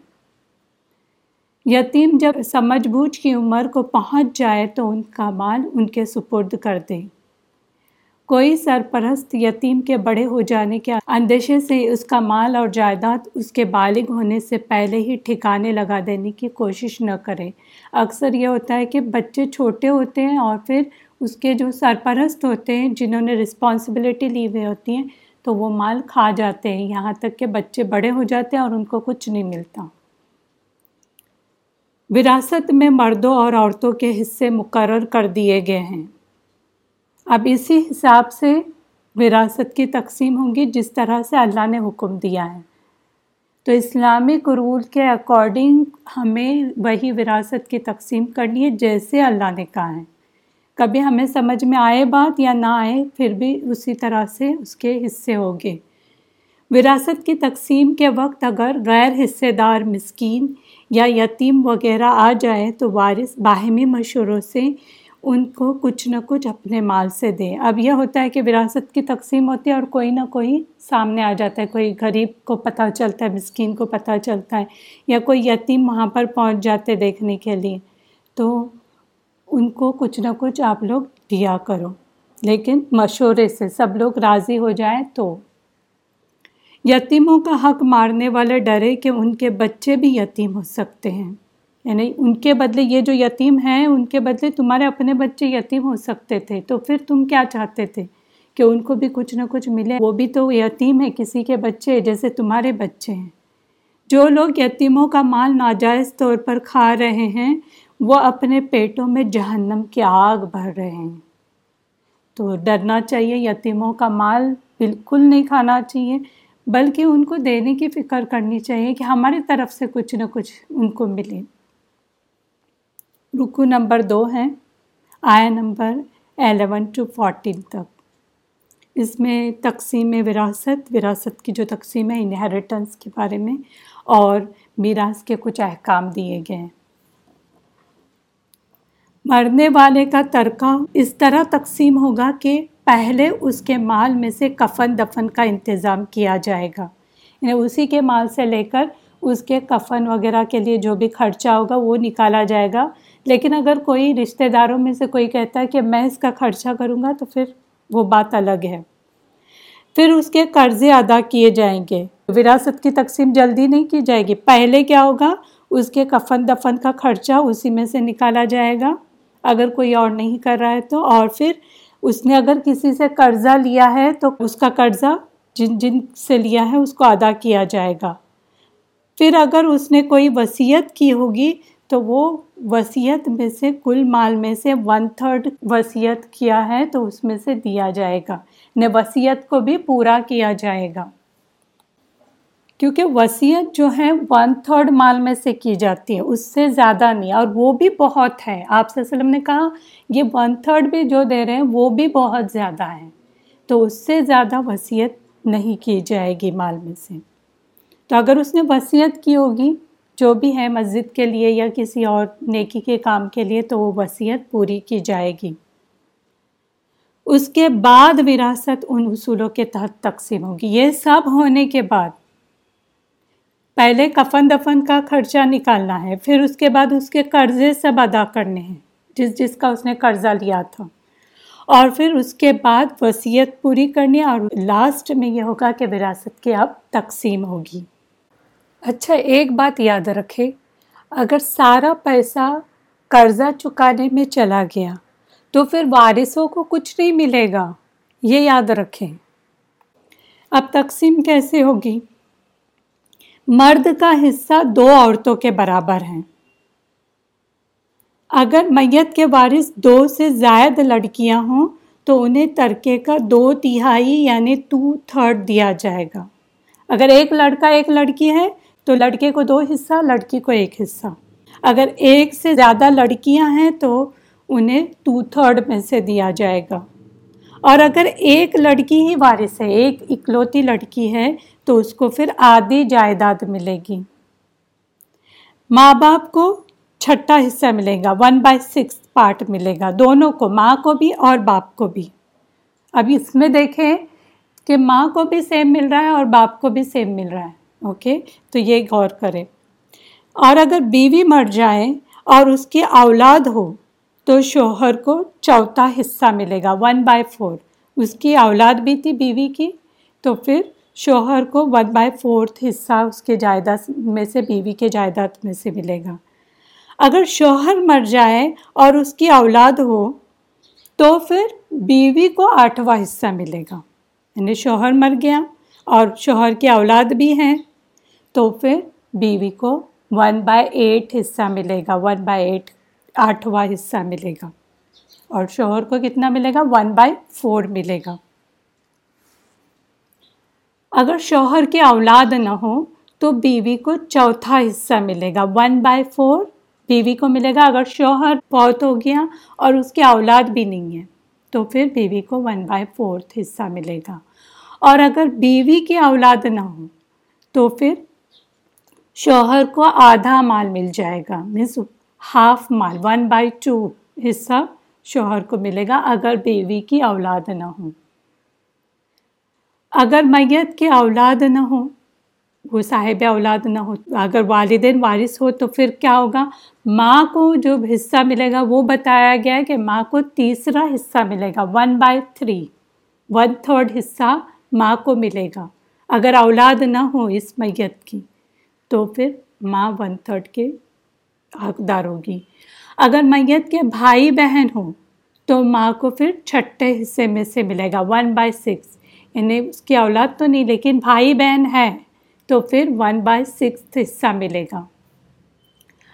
یتیم جب سمجھ بوجھ کی عمر کو پہنچ جائے تو ان کا مال ان کے سپرد کر دیں کوئی سرپرست یتیم کے بڑے ہو جانے کے اندیشے سے اس کا مال اور جائیداد اس کے بالغ ہونے سے پہلے ہی ٹھکانے لگا دینے کی کوشش نہ کرے۔ اکثر یہ ہوتا ہے کہ بچے چھوٹے ہوتے ہیں اور پھر اس کے جو سرپرست ہوتے ہیں، جنہوں نے رسپانسبلٹی لی ہوئی ہوتی ہیں، تو وہ مال کھا جاتے ہیں۔ یہاں تک کہ بچے بڑے ہو جاتے ہیں اور ان کو کچھ نہیں ملتا۔ وراثت میں مردوں اور عورتوں کے حصے مقرر کر دیے گئے ہیں۔ اب اسی حساب سے وراثت کی تقسیم ہوں گی جس طرح سے اللہ نے حکم دیا ہے۔ تو اسلامک رول کے اکارڈنگ ہمیں وہی وراثت کی تقسیم کرنی ہے جیسے اللہ نے کہا ہے۔ کبھی ہمیں سمجھ میں آئے بات یا نہ آئے پھر بھی اسی طرح سے اس کے حصے ہوگے وراثت کی تقسیم کے وقت اگر غیر حصے دار مسکین یا یتیم وغیرہ آ جائیں تو وارث باہمی مشوروں سے ان کو کچھ نہ کچھ اپنے مال سے دیں اب یہ ہوتا ہے کہ وراثت کی تقسیم ہوتی ہے اور کوئی نہ کوئی سامنے آ جاتا ہے۔ کوئی غریب کو پتہ چلتا ہے، مسکین کو پتہ چلتا ہے یا کوئی یتیم وہاں پر پہنچ جاتے دیکھنے کے لیے۔ تو ان کو کچھ نہ کچھ آپ لوگ دیا کرو۔ لیکن مشورے سے سب لوگ راضی ہو جائیں تو یتیموں کا حق مارنے والے ڈرے کہ ان کے بچے بھی یتیم ہو سکتے ہیں۔ یعنی ان کے بدلے یہ جو یتیم ہیں، ان کے بدلے تمہارے اپنے بچے یتیم ہو سکتے تھے۔ تو پھر تم کیا چاہتے تھے؟ کہ ان کو بھی کچھ نہ کچھ ملے؟ وہ بھی تو یتیم ہے کسی کے بچے جیسے تمہارے بچے ہیں۔ جو لوگ یتیموں کا مال ناجائز طور پر کھا رہے ہیں، وہ اپنے پیٹوں میں جہنم کی آگ بھر رہے ہیں۔ تو ڈرنا چاہیے، یتیموں کا مال بالکل نہیں کھانا چاہیے۔ بلکہ ان کو دینے کی فکر کرنی چاہیے کہ ہماری طرف سے کچھ نہ کچھ ان کو ملے۔ رکو نمبر دو ہیں آیا نمبر الیون ٹو فورٹین تک۔ اس میں تقسیم وراثت وراثت کی جو تقسیم ہے انہیریٹنس کے بارے میں اور میراث کے کچھ احکام دیے گئے ہیں۔ مرنے والے کا ترکہ اس طرح تقسیم ہوگا کہ پہلے اس کے مال میں سے کفن دفن کا انتظام کیا جائے گا۔ یعنی اسی کے مال سے لے کر اس کے کفن وغیرہ کے لیے جو بھی خرچہ ہوگا وہ نکالا جائے گا۔ لیکن اگر کوئی رشتہ داروں میں سے کوئی کہتا ہے کہ میں اس کا خرچہ کروں گا تو پھر وہ بات الگ ہے۔ پھر اس کے قرضے ادا کیے جائیں گے۔ وراثت کی تقسیم جلدی نہیں کی جائے گی۔ پہلے کیا ہوگا؟ اس کے کفن دفن کا خرچہ اسی میں سے نکالا جائے گا۔ اگر کوئی اور نہیں کر رہا ہے تو اور پھر اس نے اگر کسی سے قرضہ لیا ہے تو اس کا قرضہ جن جن سے لیا ہے اس کو ادا کیا جائے گا۔ پھر اگر اس نے کوئی وصیت کی ہوگی تو وہ وصیت میں سے کل مال میں سے ون تھرڈ وصیت کیا ہے تو اس میں سے دیا جائے گا۔ نے وصیت کو بھی پورا کیا جائے گا۔ کیونکہ وصیت جو ہے ون تھرڈ مال میں سے کی جاتی ہے اس سے زیادہ نہیں۔ اور وہ بھی بہت ہے آپ صلی اللہ علیہ وسلم نے کہا، یہ ون تھرڈ بھی جو دے رہے ہیں، وہ بھی بہت زیادہ ہے تو اس سے زیادہ وصیت نہیں کی جائے گی مال میں سے۔ تو اگر اس نے وصیت کی ہوگی، جو بھی ہے مسجد کے لیے یا کسی اور نیکی کے کام کے لیے، تو وہ وصیت پوری کی جائے گی۔ اس کے بعد وراثت ان اصولوں کے تحت تقسیم ہوگی۔ یہ سب ہونے کے بعد پہلے کفن دفن کا خرچہ نکالنا ہے، پھر اس کے بعد اس کے قرضے سب ادا کرنے ہیں، جس جس کا اس نے قرضہ لیا تھا۔ اور پھر اس کے بعد وصیت پوری کرنی اور لاسٹ میں یہ ہوگا کہ وراثت کی اب تقسیم ہوگی۔ اچھا ایک بات یاد رکھے، اگر سارا پیسہ قرضہ چکانے میں چلا گیا تو پھر وارثوں کو کچھ نہیں ملے گا، یہ یاد رکھیں۔ اب تقسیم کیسے ہوگی؟ مرد کا حصہ دو عورتوں کے برابر ہیں۔ اگر میت کے وارث دو سے زائد لڑکیاں ہوں، تو انہیں ترکے کا دو تہائی یعنی ٹو تھرڈ دیا جائے گا۔ اگر ایک لڑکا ایک لڑکی ہے، تو لڑکے کو دو حصہ، لڑکی کو ایک حصہ۔ اگر ایک سے زیادہ لڑکیاں ہیں، تو انہیں ٹو تھرڈ میں سے دیا جائے گا۔ اور اگر ایک لڑکی ہی وارث ہے، ایک اکلوتی لڑکی ہے تو اس کو پھر آدھی جائیداد ملے گی۔ ماں باپ کو چھٹا حصہ ملے گا ون بائی سکس پارٹ ملے گا، دونوں کو، ماں کو بھی اور باپ کو بھی۔ اب اس میں دیکھیں کہ ماں کو بھی سیم مل رہا ہے اور باپ کو بھی سیم مل رہا ہے۔ اوکے تو یہ غور کریں۔ اور اگر بیوی مر جائے اور اس کی اولاد ہو، تو شوہر کو چوتھا حصہ ملے گا ون بائی فور اس کی اولاد بھی تھی بیوی کی، تو پھر شوہر کو ون بائی فورتھ حصہ اس کے جائیداد میں سے بیوی کے جائیداد میں سے ملے گا۔ اگر شوہر مر جائے اور اس کی اولاد ہو تو پھر بیوی کو آٹھواں حصہ ملے گا۔ یعنی شوہر مر گیا اور شوہر کی اولاد بھی ہیں تو پھر بیوی کو ون بائی ایٹ حصہ ملے گا۔ ون بائی ایٹ آٹھواں حصہ ملے گا اور شوہر کو کتنا ملے گا؟ ون بائی فور ملے گا۔ اگر شوہر کی اولاد نہ ہو تو بیوی کو چوتھا حصہ ملے گا۔ ون بائی فور بیوی کو ملے گا۔ اگر شوہر بہت ہو گیا اور اس کی اولاد بھی نہیں ہے تو پھر بیوی کو ون بائی فورتھ حصہ ملے گا۔ اور اگر بیوی کی اولاد نہ ہو تو پھر شوہر کو آدھا مال مل جائے گا۔ مینس ہاف مال ون بائی ٹو حصہ شوہر کو ملے گا۔ اگر بیوی کی اولاد نہ ہو۔ اگر میت کی اولاد نہ ہو، وہ صاحب اولاد نہ ہو، اگر والدین وارث ہو تو پھر کیا ہوگا؟ ماں کو جو حصہ ملے گا، وہ بتایا گیا ہے کہ ماں کو تیسرا حصہ ملے گا one by three one third حصہ ماں کو ملے گا۔ اگر اولاد نہ ہو اس میت کی، تو پھر ماں ون تھرڈ کے حقدار ہوگی۔ اگر میت کے بھائی بہن ہوں، تو ماں کو پھر چھٹے حصے میں سے ملے گا ون بائی سکس یعنی اس کی اولاد تو نہیں، لیکن بھائی بہن ہے، تو پھر ون بائی سکس حصہ ملے گا۔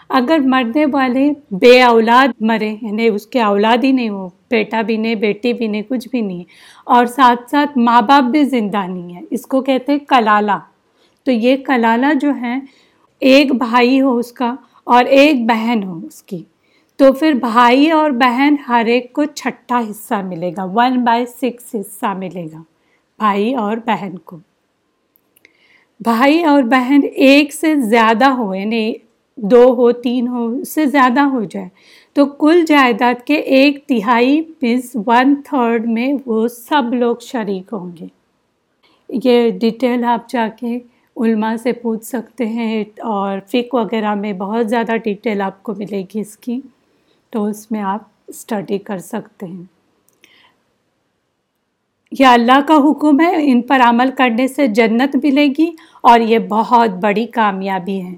اگر مرنے والے بے اولاد مرے یعنی اس کے اولاد ہی نہیں ہو، بیٹا بھی نہیں، بیٹی بھی نہیں، کچھ بھی نہیں۔ اور ساتھ ساتھ ماں باپ بھی زندہ نہیں ہے۔ اس کو کہتے ہیں کلالہ۔ تو یہ کلالہ جو ہے، ایک بھائی ہو اس کا اور ایک بہن ہو اس کی۔ تو پھر بھائی اور بہن ہر ایک کو چھٹا حصہ ملے گا ون بائی سکس حصہ ملے گا۔ بھائی اور بہن کو۔ بھائی اور بہن ایک سے زیادہ ہو یعنی دو ہو، تین ہو، اس سے زیادہ ہو جائے۔ تو کل جائیداد کے ایک تہائی مینس ون تھرڈ میں وہ سب لوگ شریک ہوں گے۔ یہ ڈیٹیل آپ جا کے علماء سے پوچھ سکتے ہیں اور فک وغیرہ میں بہت زیادہ ڈیٹیل آپ کو ملے گی اس کی، تو اس میں آپ اسٹڈی کر سکتے ہیں۔ یہ اللہ کا حکم ہے، ان پر عمل کرنے سے جنت ملے گی اور یہ بہت بڑی کامیابی ہے۔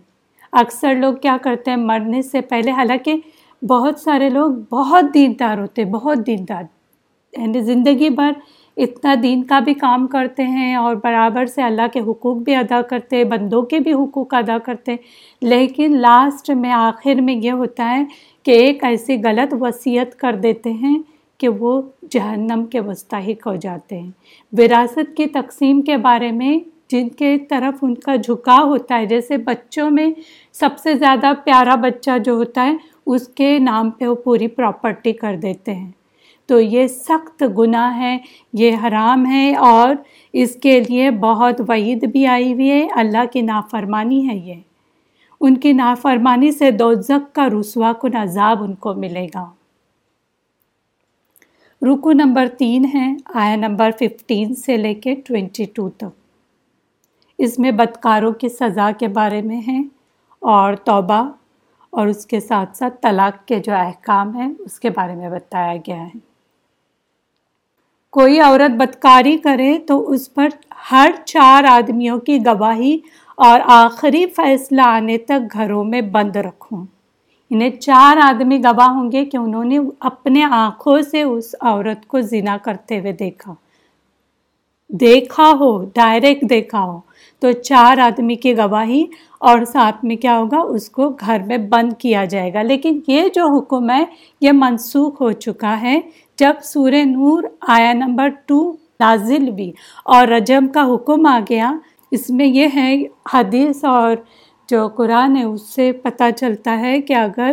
اکثر لوگ کیا کرتے ہیں، مرنے سے پہلے، حالانکہ بہت سارے لوگ بہت دیندار ہوتے بہت دیندار۔ یعنی زندگی بھر اتنا دین کا بھی کام کرتے ہیں اور برابر سے اللہ کے حقوق بھی ادا کرتے بندوں کے بھی حقوق ادا کرتے لیکن لاسٹ میں، آخر میں یہ ہوتا ہے کہ ایک ایسی غلط وصیت کر دیتے ہیں کہ وہ جہنم کے مستحق ہو جاتے ہیں۔ وراثت کی تقسیم کے بارے میں جن کے طرف ان کا جھکاؤ ہوتا ہے، جیسے بچوں میں سب سے زیادہ پیارا بچہ جو ہوتا ہے، اس کے نام پہ وہ پوری پراپرٹی کر دیتے ہیں۔ تو یہ سخت گناہ ہے، یہ حرام ہے اور اس کے لیے بہت وعید بھی آئی ہوئی ہے۔ اللہ کی نافرمانی ہے یہ۔ ان کی نافرمانی سے دوزک کا رسوا کن عذاب ان کو ملے گا۔ رکو نمبر تین ہے، آیا نمبر ففٹین سے لے کے ٹوینٹی ٹو تک۔ اس میں بدکاروں کی سزا کے بارے میں ہے اور توبہ، اور اس کے ساتھ ساتھ طلاق کے جو احکام ہیں، اس کے بارے میں بتایا گیا ہے۔ کوئی عورت بدکاری کرے تو اس پر ہر چار آدمیوں کی گواہی اور آخری فیصلہ آنے تک گھروں میں بند رکھوں۔ انہیں چار آدمی گواہ ہوں گے کہ انہوں نے اپنے آنکھوں سے اس عورت کو زنا کرتے ہوئے دیکھا۔ دیکھا ہو ڈائریکٹ دیکھا ہو۔ تو چار آدمی کی گواہی اور ساتھ میں کیا ہوگا؟ اس کو گھر میں بند کیا جائے گا۔ لیکن یہ جو حکم ہے، یہ منسوخ ہو چکا ہے۔ جب سور نور آیا نمبر ٹو نازل بھی اور رجم کا حکم آ گیا، اس میں یہ ہے، حدیث اور جو قرآن ہے، اس سے پتہ چلتا ہے کہ اگر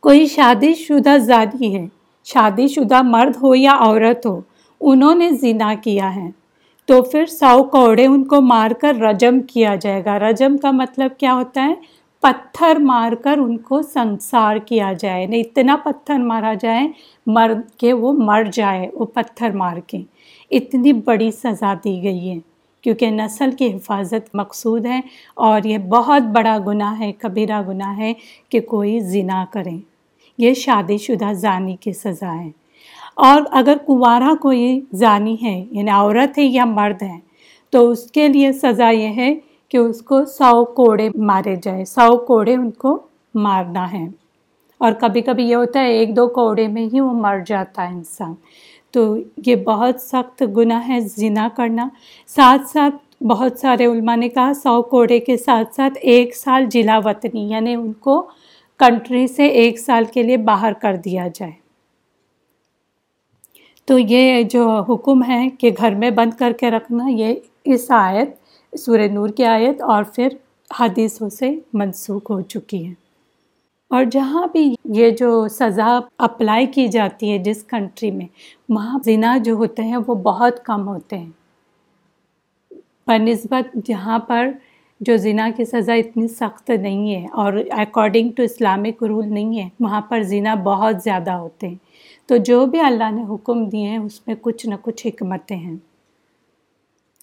کوئی شادی شدہ زادی ہے شادی شدہ مرد ہو یا عورت ہو، انہوں نے زنا کیا ہے۔ تو پھر سو کوڑے ان کو مار کر رجم کیا جائے گا۔ رجم کا مطلب کیا ہوتا ہے؟ پتھر مار کر ان کو سنسار کیا جائے۔ نہیں، اتنا پتھر مارا جائے مر کے وہ مر جائے، وہ پتھر مار کے۔ اتنی بڑی سزا دی گئی ہے۔ کیونکہ نسل کی حفاظت مقصود ہے اور یہ بہت بڑا گناہ ہے، کبیرہ گناہ ہے کہ کوئی زنا کرے۔ یہ شادی شدہ زانی کی سزا ہے۔ اور اگر کنوارا کوئی زانی ہے یعنی عورت ہے یا مرد ہے، تو اس کے لیے سزا یہ ہے کہ اس کو سو کوڑے مارے جائے۔ سو کوڑے ان کو مارنا ہے۔ اور کبھی کبھی یہ ہوتا ہے، ایک دو کوڑے میں ہی وہ مر جاتا ہے انسان۔ تو یہ بہت سخت گناہ ہے زنا کرنا۔ ساتھ ساتھ بہت سارے علماء نے کہا، سو کوڑے کے ساتھ ساتھ ایک سال جلا وطنی یعنی ان کو کنٹری سے ایک سال کے لیے باہر کر دیا جائے۔ تو یہ جو حکم ہے کہ گھر میں بند کر کے رکھنا، یہ اس آیت، سورہ نور کی آیت اور پھر حدیثوں سے منسوخ ہو چکی ہے۔ اور جہاں بھی یہ جو سزا اپلائی کی جاتی ہے جس کنٹری میں، وہاں زنا جو ہوتے ہیں وہ بہت کم ہوتے ہیں۔ بہ نسبت جہاں پر جو زنا کی سزا اتنی سخت نہیں ہے اور اکارڈنگ ٹو اسلامک رول نہیں ہے، وہاں پر زنا بہت زیادہ ہوتے ہیں۔ تو جو بھی اللہ نے حکم دیے ہیں، اس میں کچھ نہ کچھ حکمتیں ہیں۔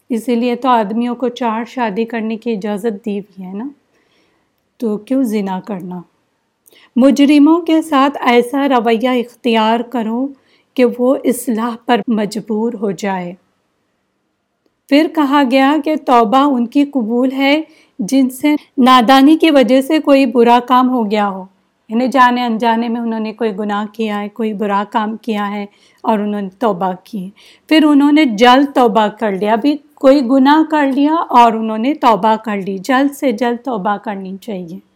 اسی لیے تو آدمیوں کو چار شادی کرنے کی اجازت دی ہوئی ہے نا۔ تو کیوں زنا کرنا؟ مجرموں کے ساتھ ایسا رویہ اختیار کرو کہ وہ اصلاح پر مجبور ہو جائے۔ پھر کہا گیا کہ توبہ ان کی قبول ہے جن سے نادانی کی وجہ سے کوئی برا کام ہو گیا ہو۔ یعنی جانے انجانے میں انہوں نے کوئی گناہ کیا ہے، کوئی برا کام کیا ہے اور انہوں نے توبہ کی۔ پھر انہوں نے جلد توبہ کر لیا۔ ابھی کوئی گناہ کر لیا اور انہوں نے توبہ کر لی۔ جلد سے جلد توبہ کرنی چاہیے۔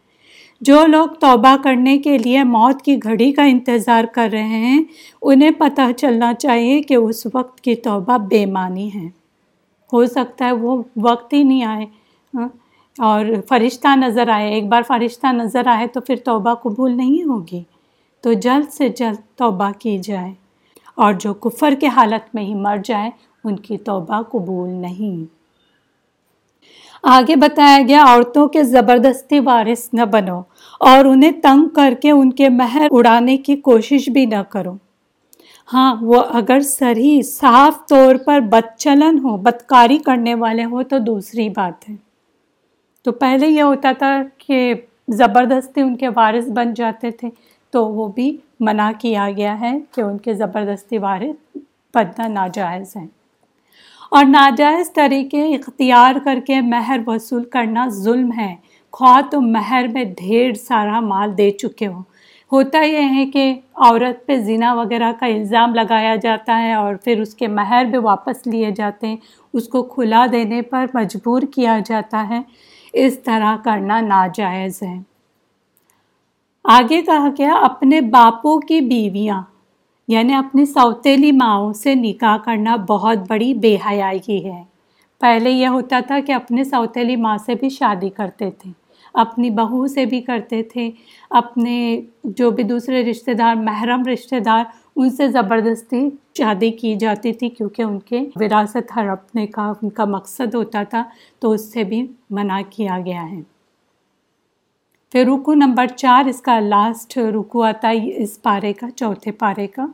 جو لوگ توبہ کرنے کے لیے موت کی گھڑی کا انتظار کر رہے ہیں، انہیں پتہ چلنا چاہیے کہ اس وقت کی توبہ بے معنی ہے۔ ہو سکتا ہے وہ وقت ہی نہیں آئے ہاں، اور فرشتہ نظر آئے۔ ایک بار فرشتہ نظر آئے تو پھر توبہ قبول نہیں ہوگی۔ تو جلد سے جلد توبہ کی جائے۔ اور جو کفر کے حالت میں ہی مر جائے، ان کی توبہ قبول نہیں۔ آگے بتایا گیا، عورتوں کے زبردستی وارث نہ بنو اور انہیں تنگ کر کے ان کے مہر اڑانے کی کوشش بھی نہ کرو۔ ہاں وہ اگر سری صاف طور پر بد چلن ہو بدکاری کرنے والے ہو تو دوسری بات ہے۔ تو پہلے یہ ہوتا تھا کہ زبردستی ان کے وارث بن جاتے تھے، تو وہ بھی منع کیا گیا ہے کہ ان کے زبردستی وارث بننا ناجائز ہے اور ناجائز طریقے اختیار کر کے مہر وصول کرنا ظلم ہے۔ خواہ تو مہر میں ڈھیر سارا مال دے چکے ہو۔ ہوتا یہ ہے کہ عورت پہ زنا وغیرہ کا الزام لگایا جاتا ہے اور پھر اس کے مہر بھی واپس لیے جاتے ہیں۔ اس کو کھلا دینے پر مجبور کیا جاتا ہے۔ اس طرح کرنا ناجائز ہے۔ آگے کہا گیا، اپنے باپوں کی بیویاں۔ یعنی اپنی سوتیلی ماؤں سے نکاح کرنا بہت بڑی بے حیائی ہے۔ پہلے یہ ہوتا تھا کہ اپنے سوتیلی ماں سے بھی شادی کرتے تھے، اپنی بہو سے بھی کرتے تھے، اپنے جو بھی دوسرے رشتہ دار، محرم رشتہ دار، ان سے زبردستی شادی کی جاتی تھی کیونکہ ان کے وراثت ہڑپنے کا، ان کا مقصد ہوتا تھا تو اس سے بھی منع کیا گیا ہے۔ پھر رکو نمبر چار، اس کا لاسٹ رکو آتا ہے اس پارے کا، چوتھے پارے کا۔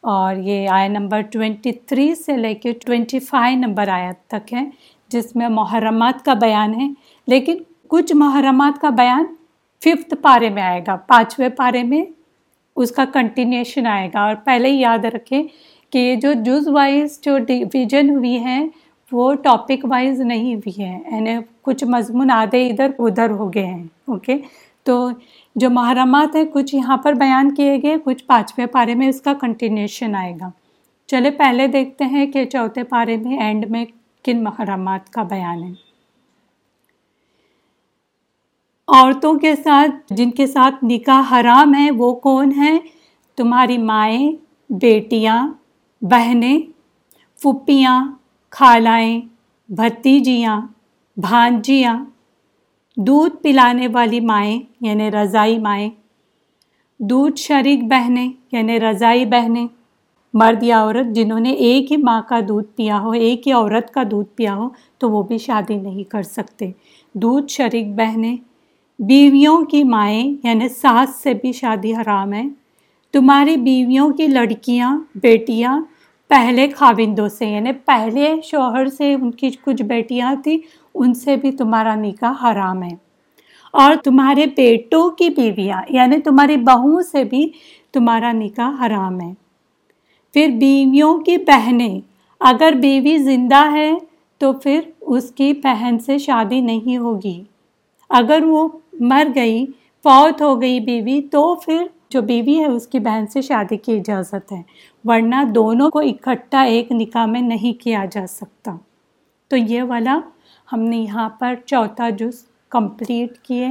اور یہ آیا نمبر ٹوینٹی تھری سے لے کے ٹوینٹی فائیو نمبر آیا تک ہے، جس میں محرمات کا بیان ہے۔ لیکن کچھ محرمات کا بیان ففتھ پارے میں آئے گا، پانچویں پارے میں اس کا کنٹینیوشن آئے گا۔ اور پہلے ہی یاد رکھیں کہ یہ جو جز وائز جو ڈویژن ہوئی ہیں وہ ٹاپک وائز نہیں ہوئی ہے یعنی کچھ مضمون آدھے ادھر ادھر ہو گئے ہیں. اوکے تو جو محرمات ہیں، کچھ یہاں پر بیان کیے گئے، کچھ پانچویں پارے میں اس کا کنٹینیوشن آئے گا. چلے، پہلے دیکھتے ہیں کہ چوتھے پارے میں اینڈ میں کن محرمات کا بیان ہے. عورتوں کے ساتھ، جن کے ساتھ نکاح حرام ہے، وہ کون ہیں؟ تمہاری مائیں، بیٹیاں، بہنیں، پھپھیاں خالائیں بھتیجیاں بھانجیاں دودھ پلانے والی مائیں یعنی رضائی مائیں، دودھ شریک بہنیں یعنی رضائی بہنیں، مرد یا عورت جنہوں نے ایک ہی ماں کا دودھ پیا ہو، ایک ہی عورت کا دودھ پیا ہو، تو وہ بھی شادی نہیں کر سکتے۔ دودھ شریک بہنیں، بیویوں کی مائیں یعنی ساس سے بھی شادی حرام ہے۔ تمہاری بیویوں کی لڑکیاں، بیٹیاں پہلے خاوندوں سے یعنی پہلے شوہر سے ان کی کچھ بیٹیاں تھیں، ان سے بھی تمہارا نکاح حرام ہے۔ اور تمہارے بیٹوں کی بیویاں یعنی تمہاری بہوؤں سے بھی تمہارا نکاح حرام ہے۔ پھر بیویوں کی بہنیں، اگر بیوی زندہ ہے تو پھر اس کی بہن سے شادی نہیں ہوگی۔ اگر وہ مر گئی، فوت ہو گئی بیوی، تو پھر جو بیوی ہے، اس کی بہن سے شادی کی اجازت ہے۔ ورنہ دونوں کو اکٹھا ایک نکاح میں نہیں کیا جا سکتا۔ تو یہ والا ہم نے یہاں پر چوتھا جز کمپلیٹ کیے۔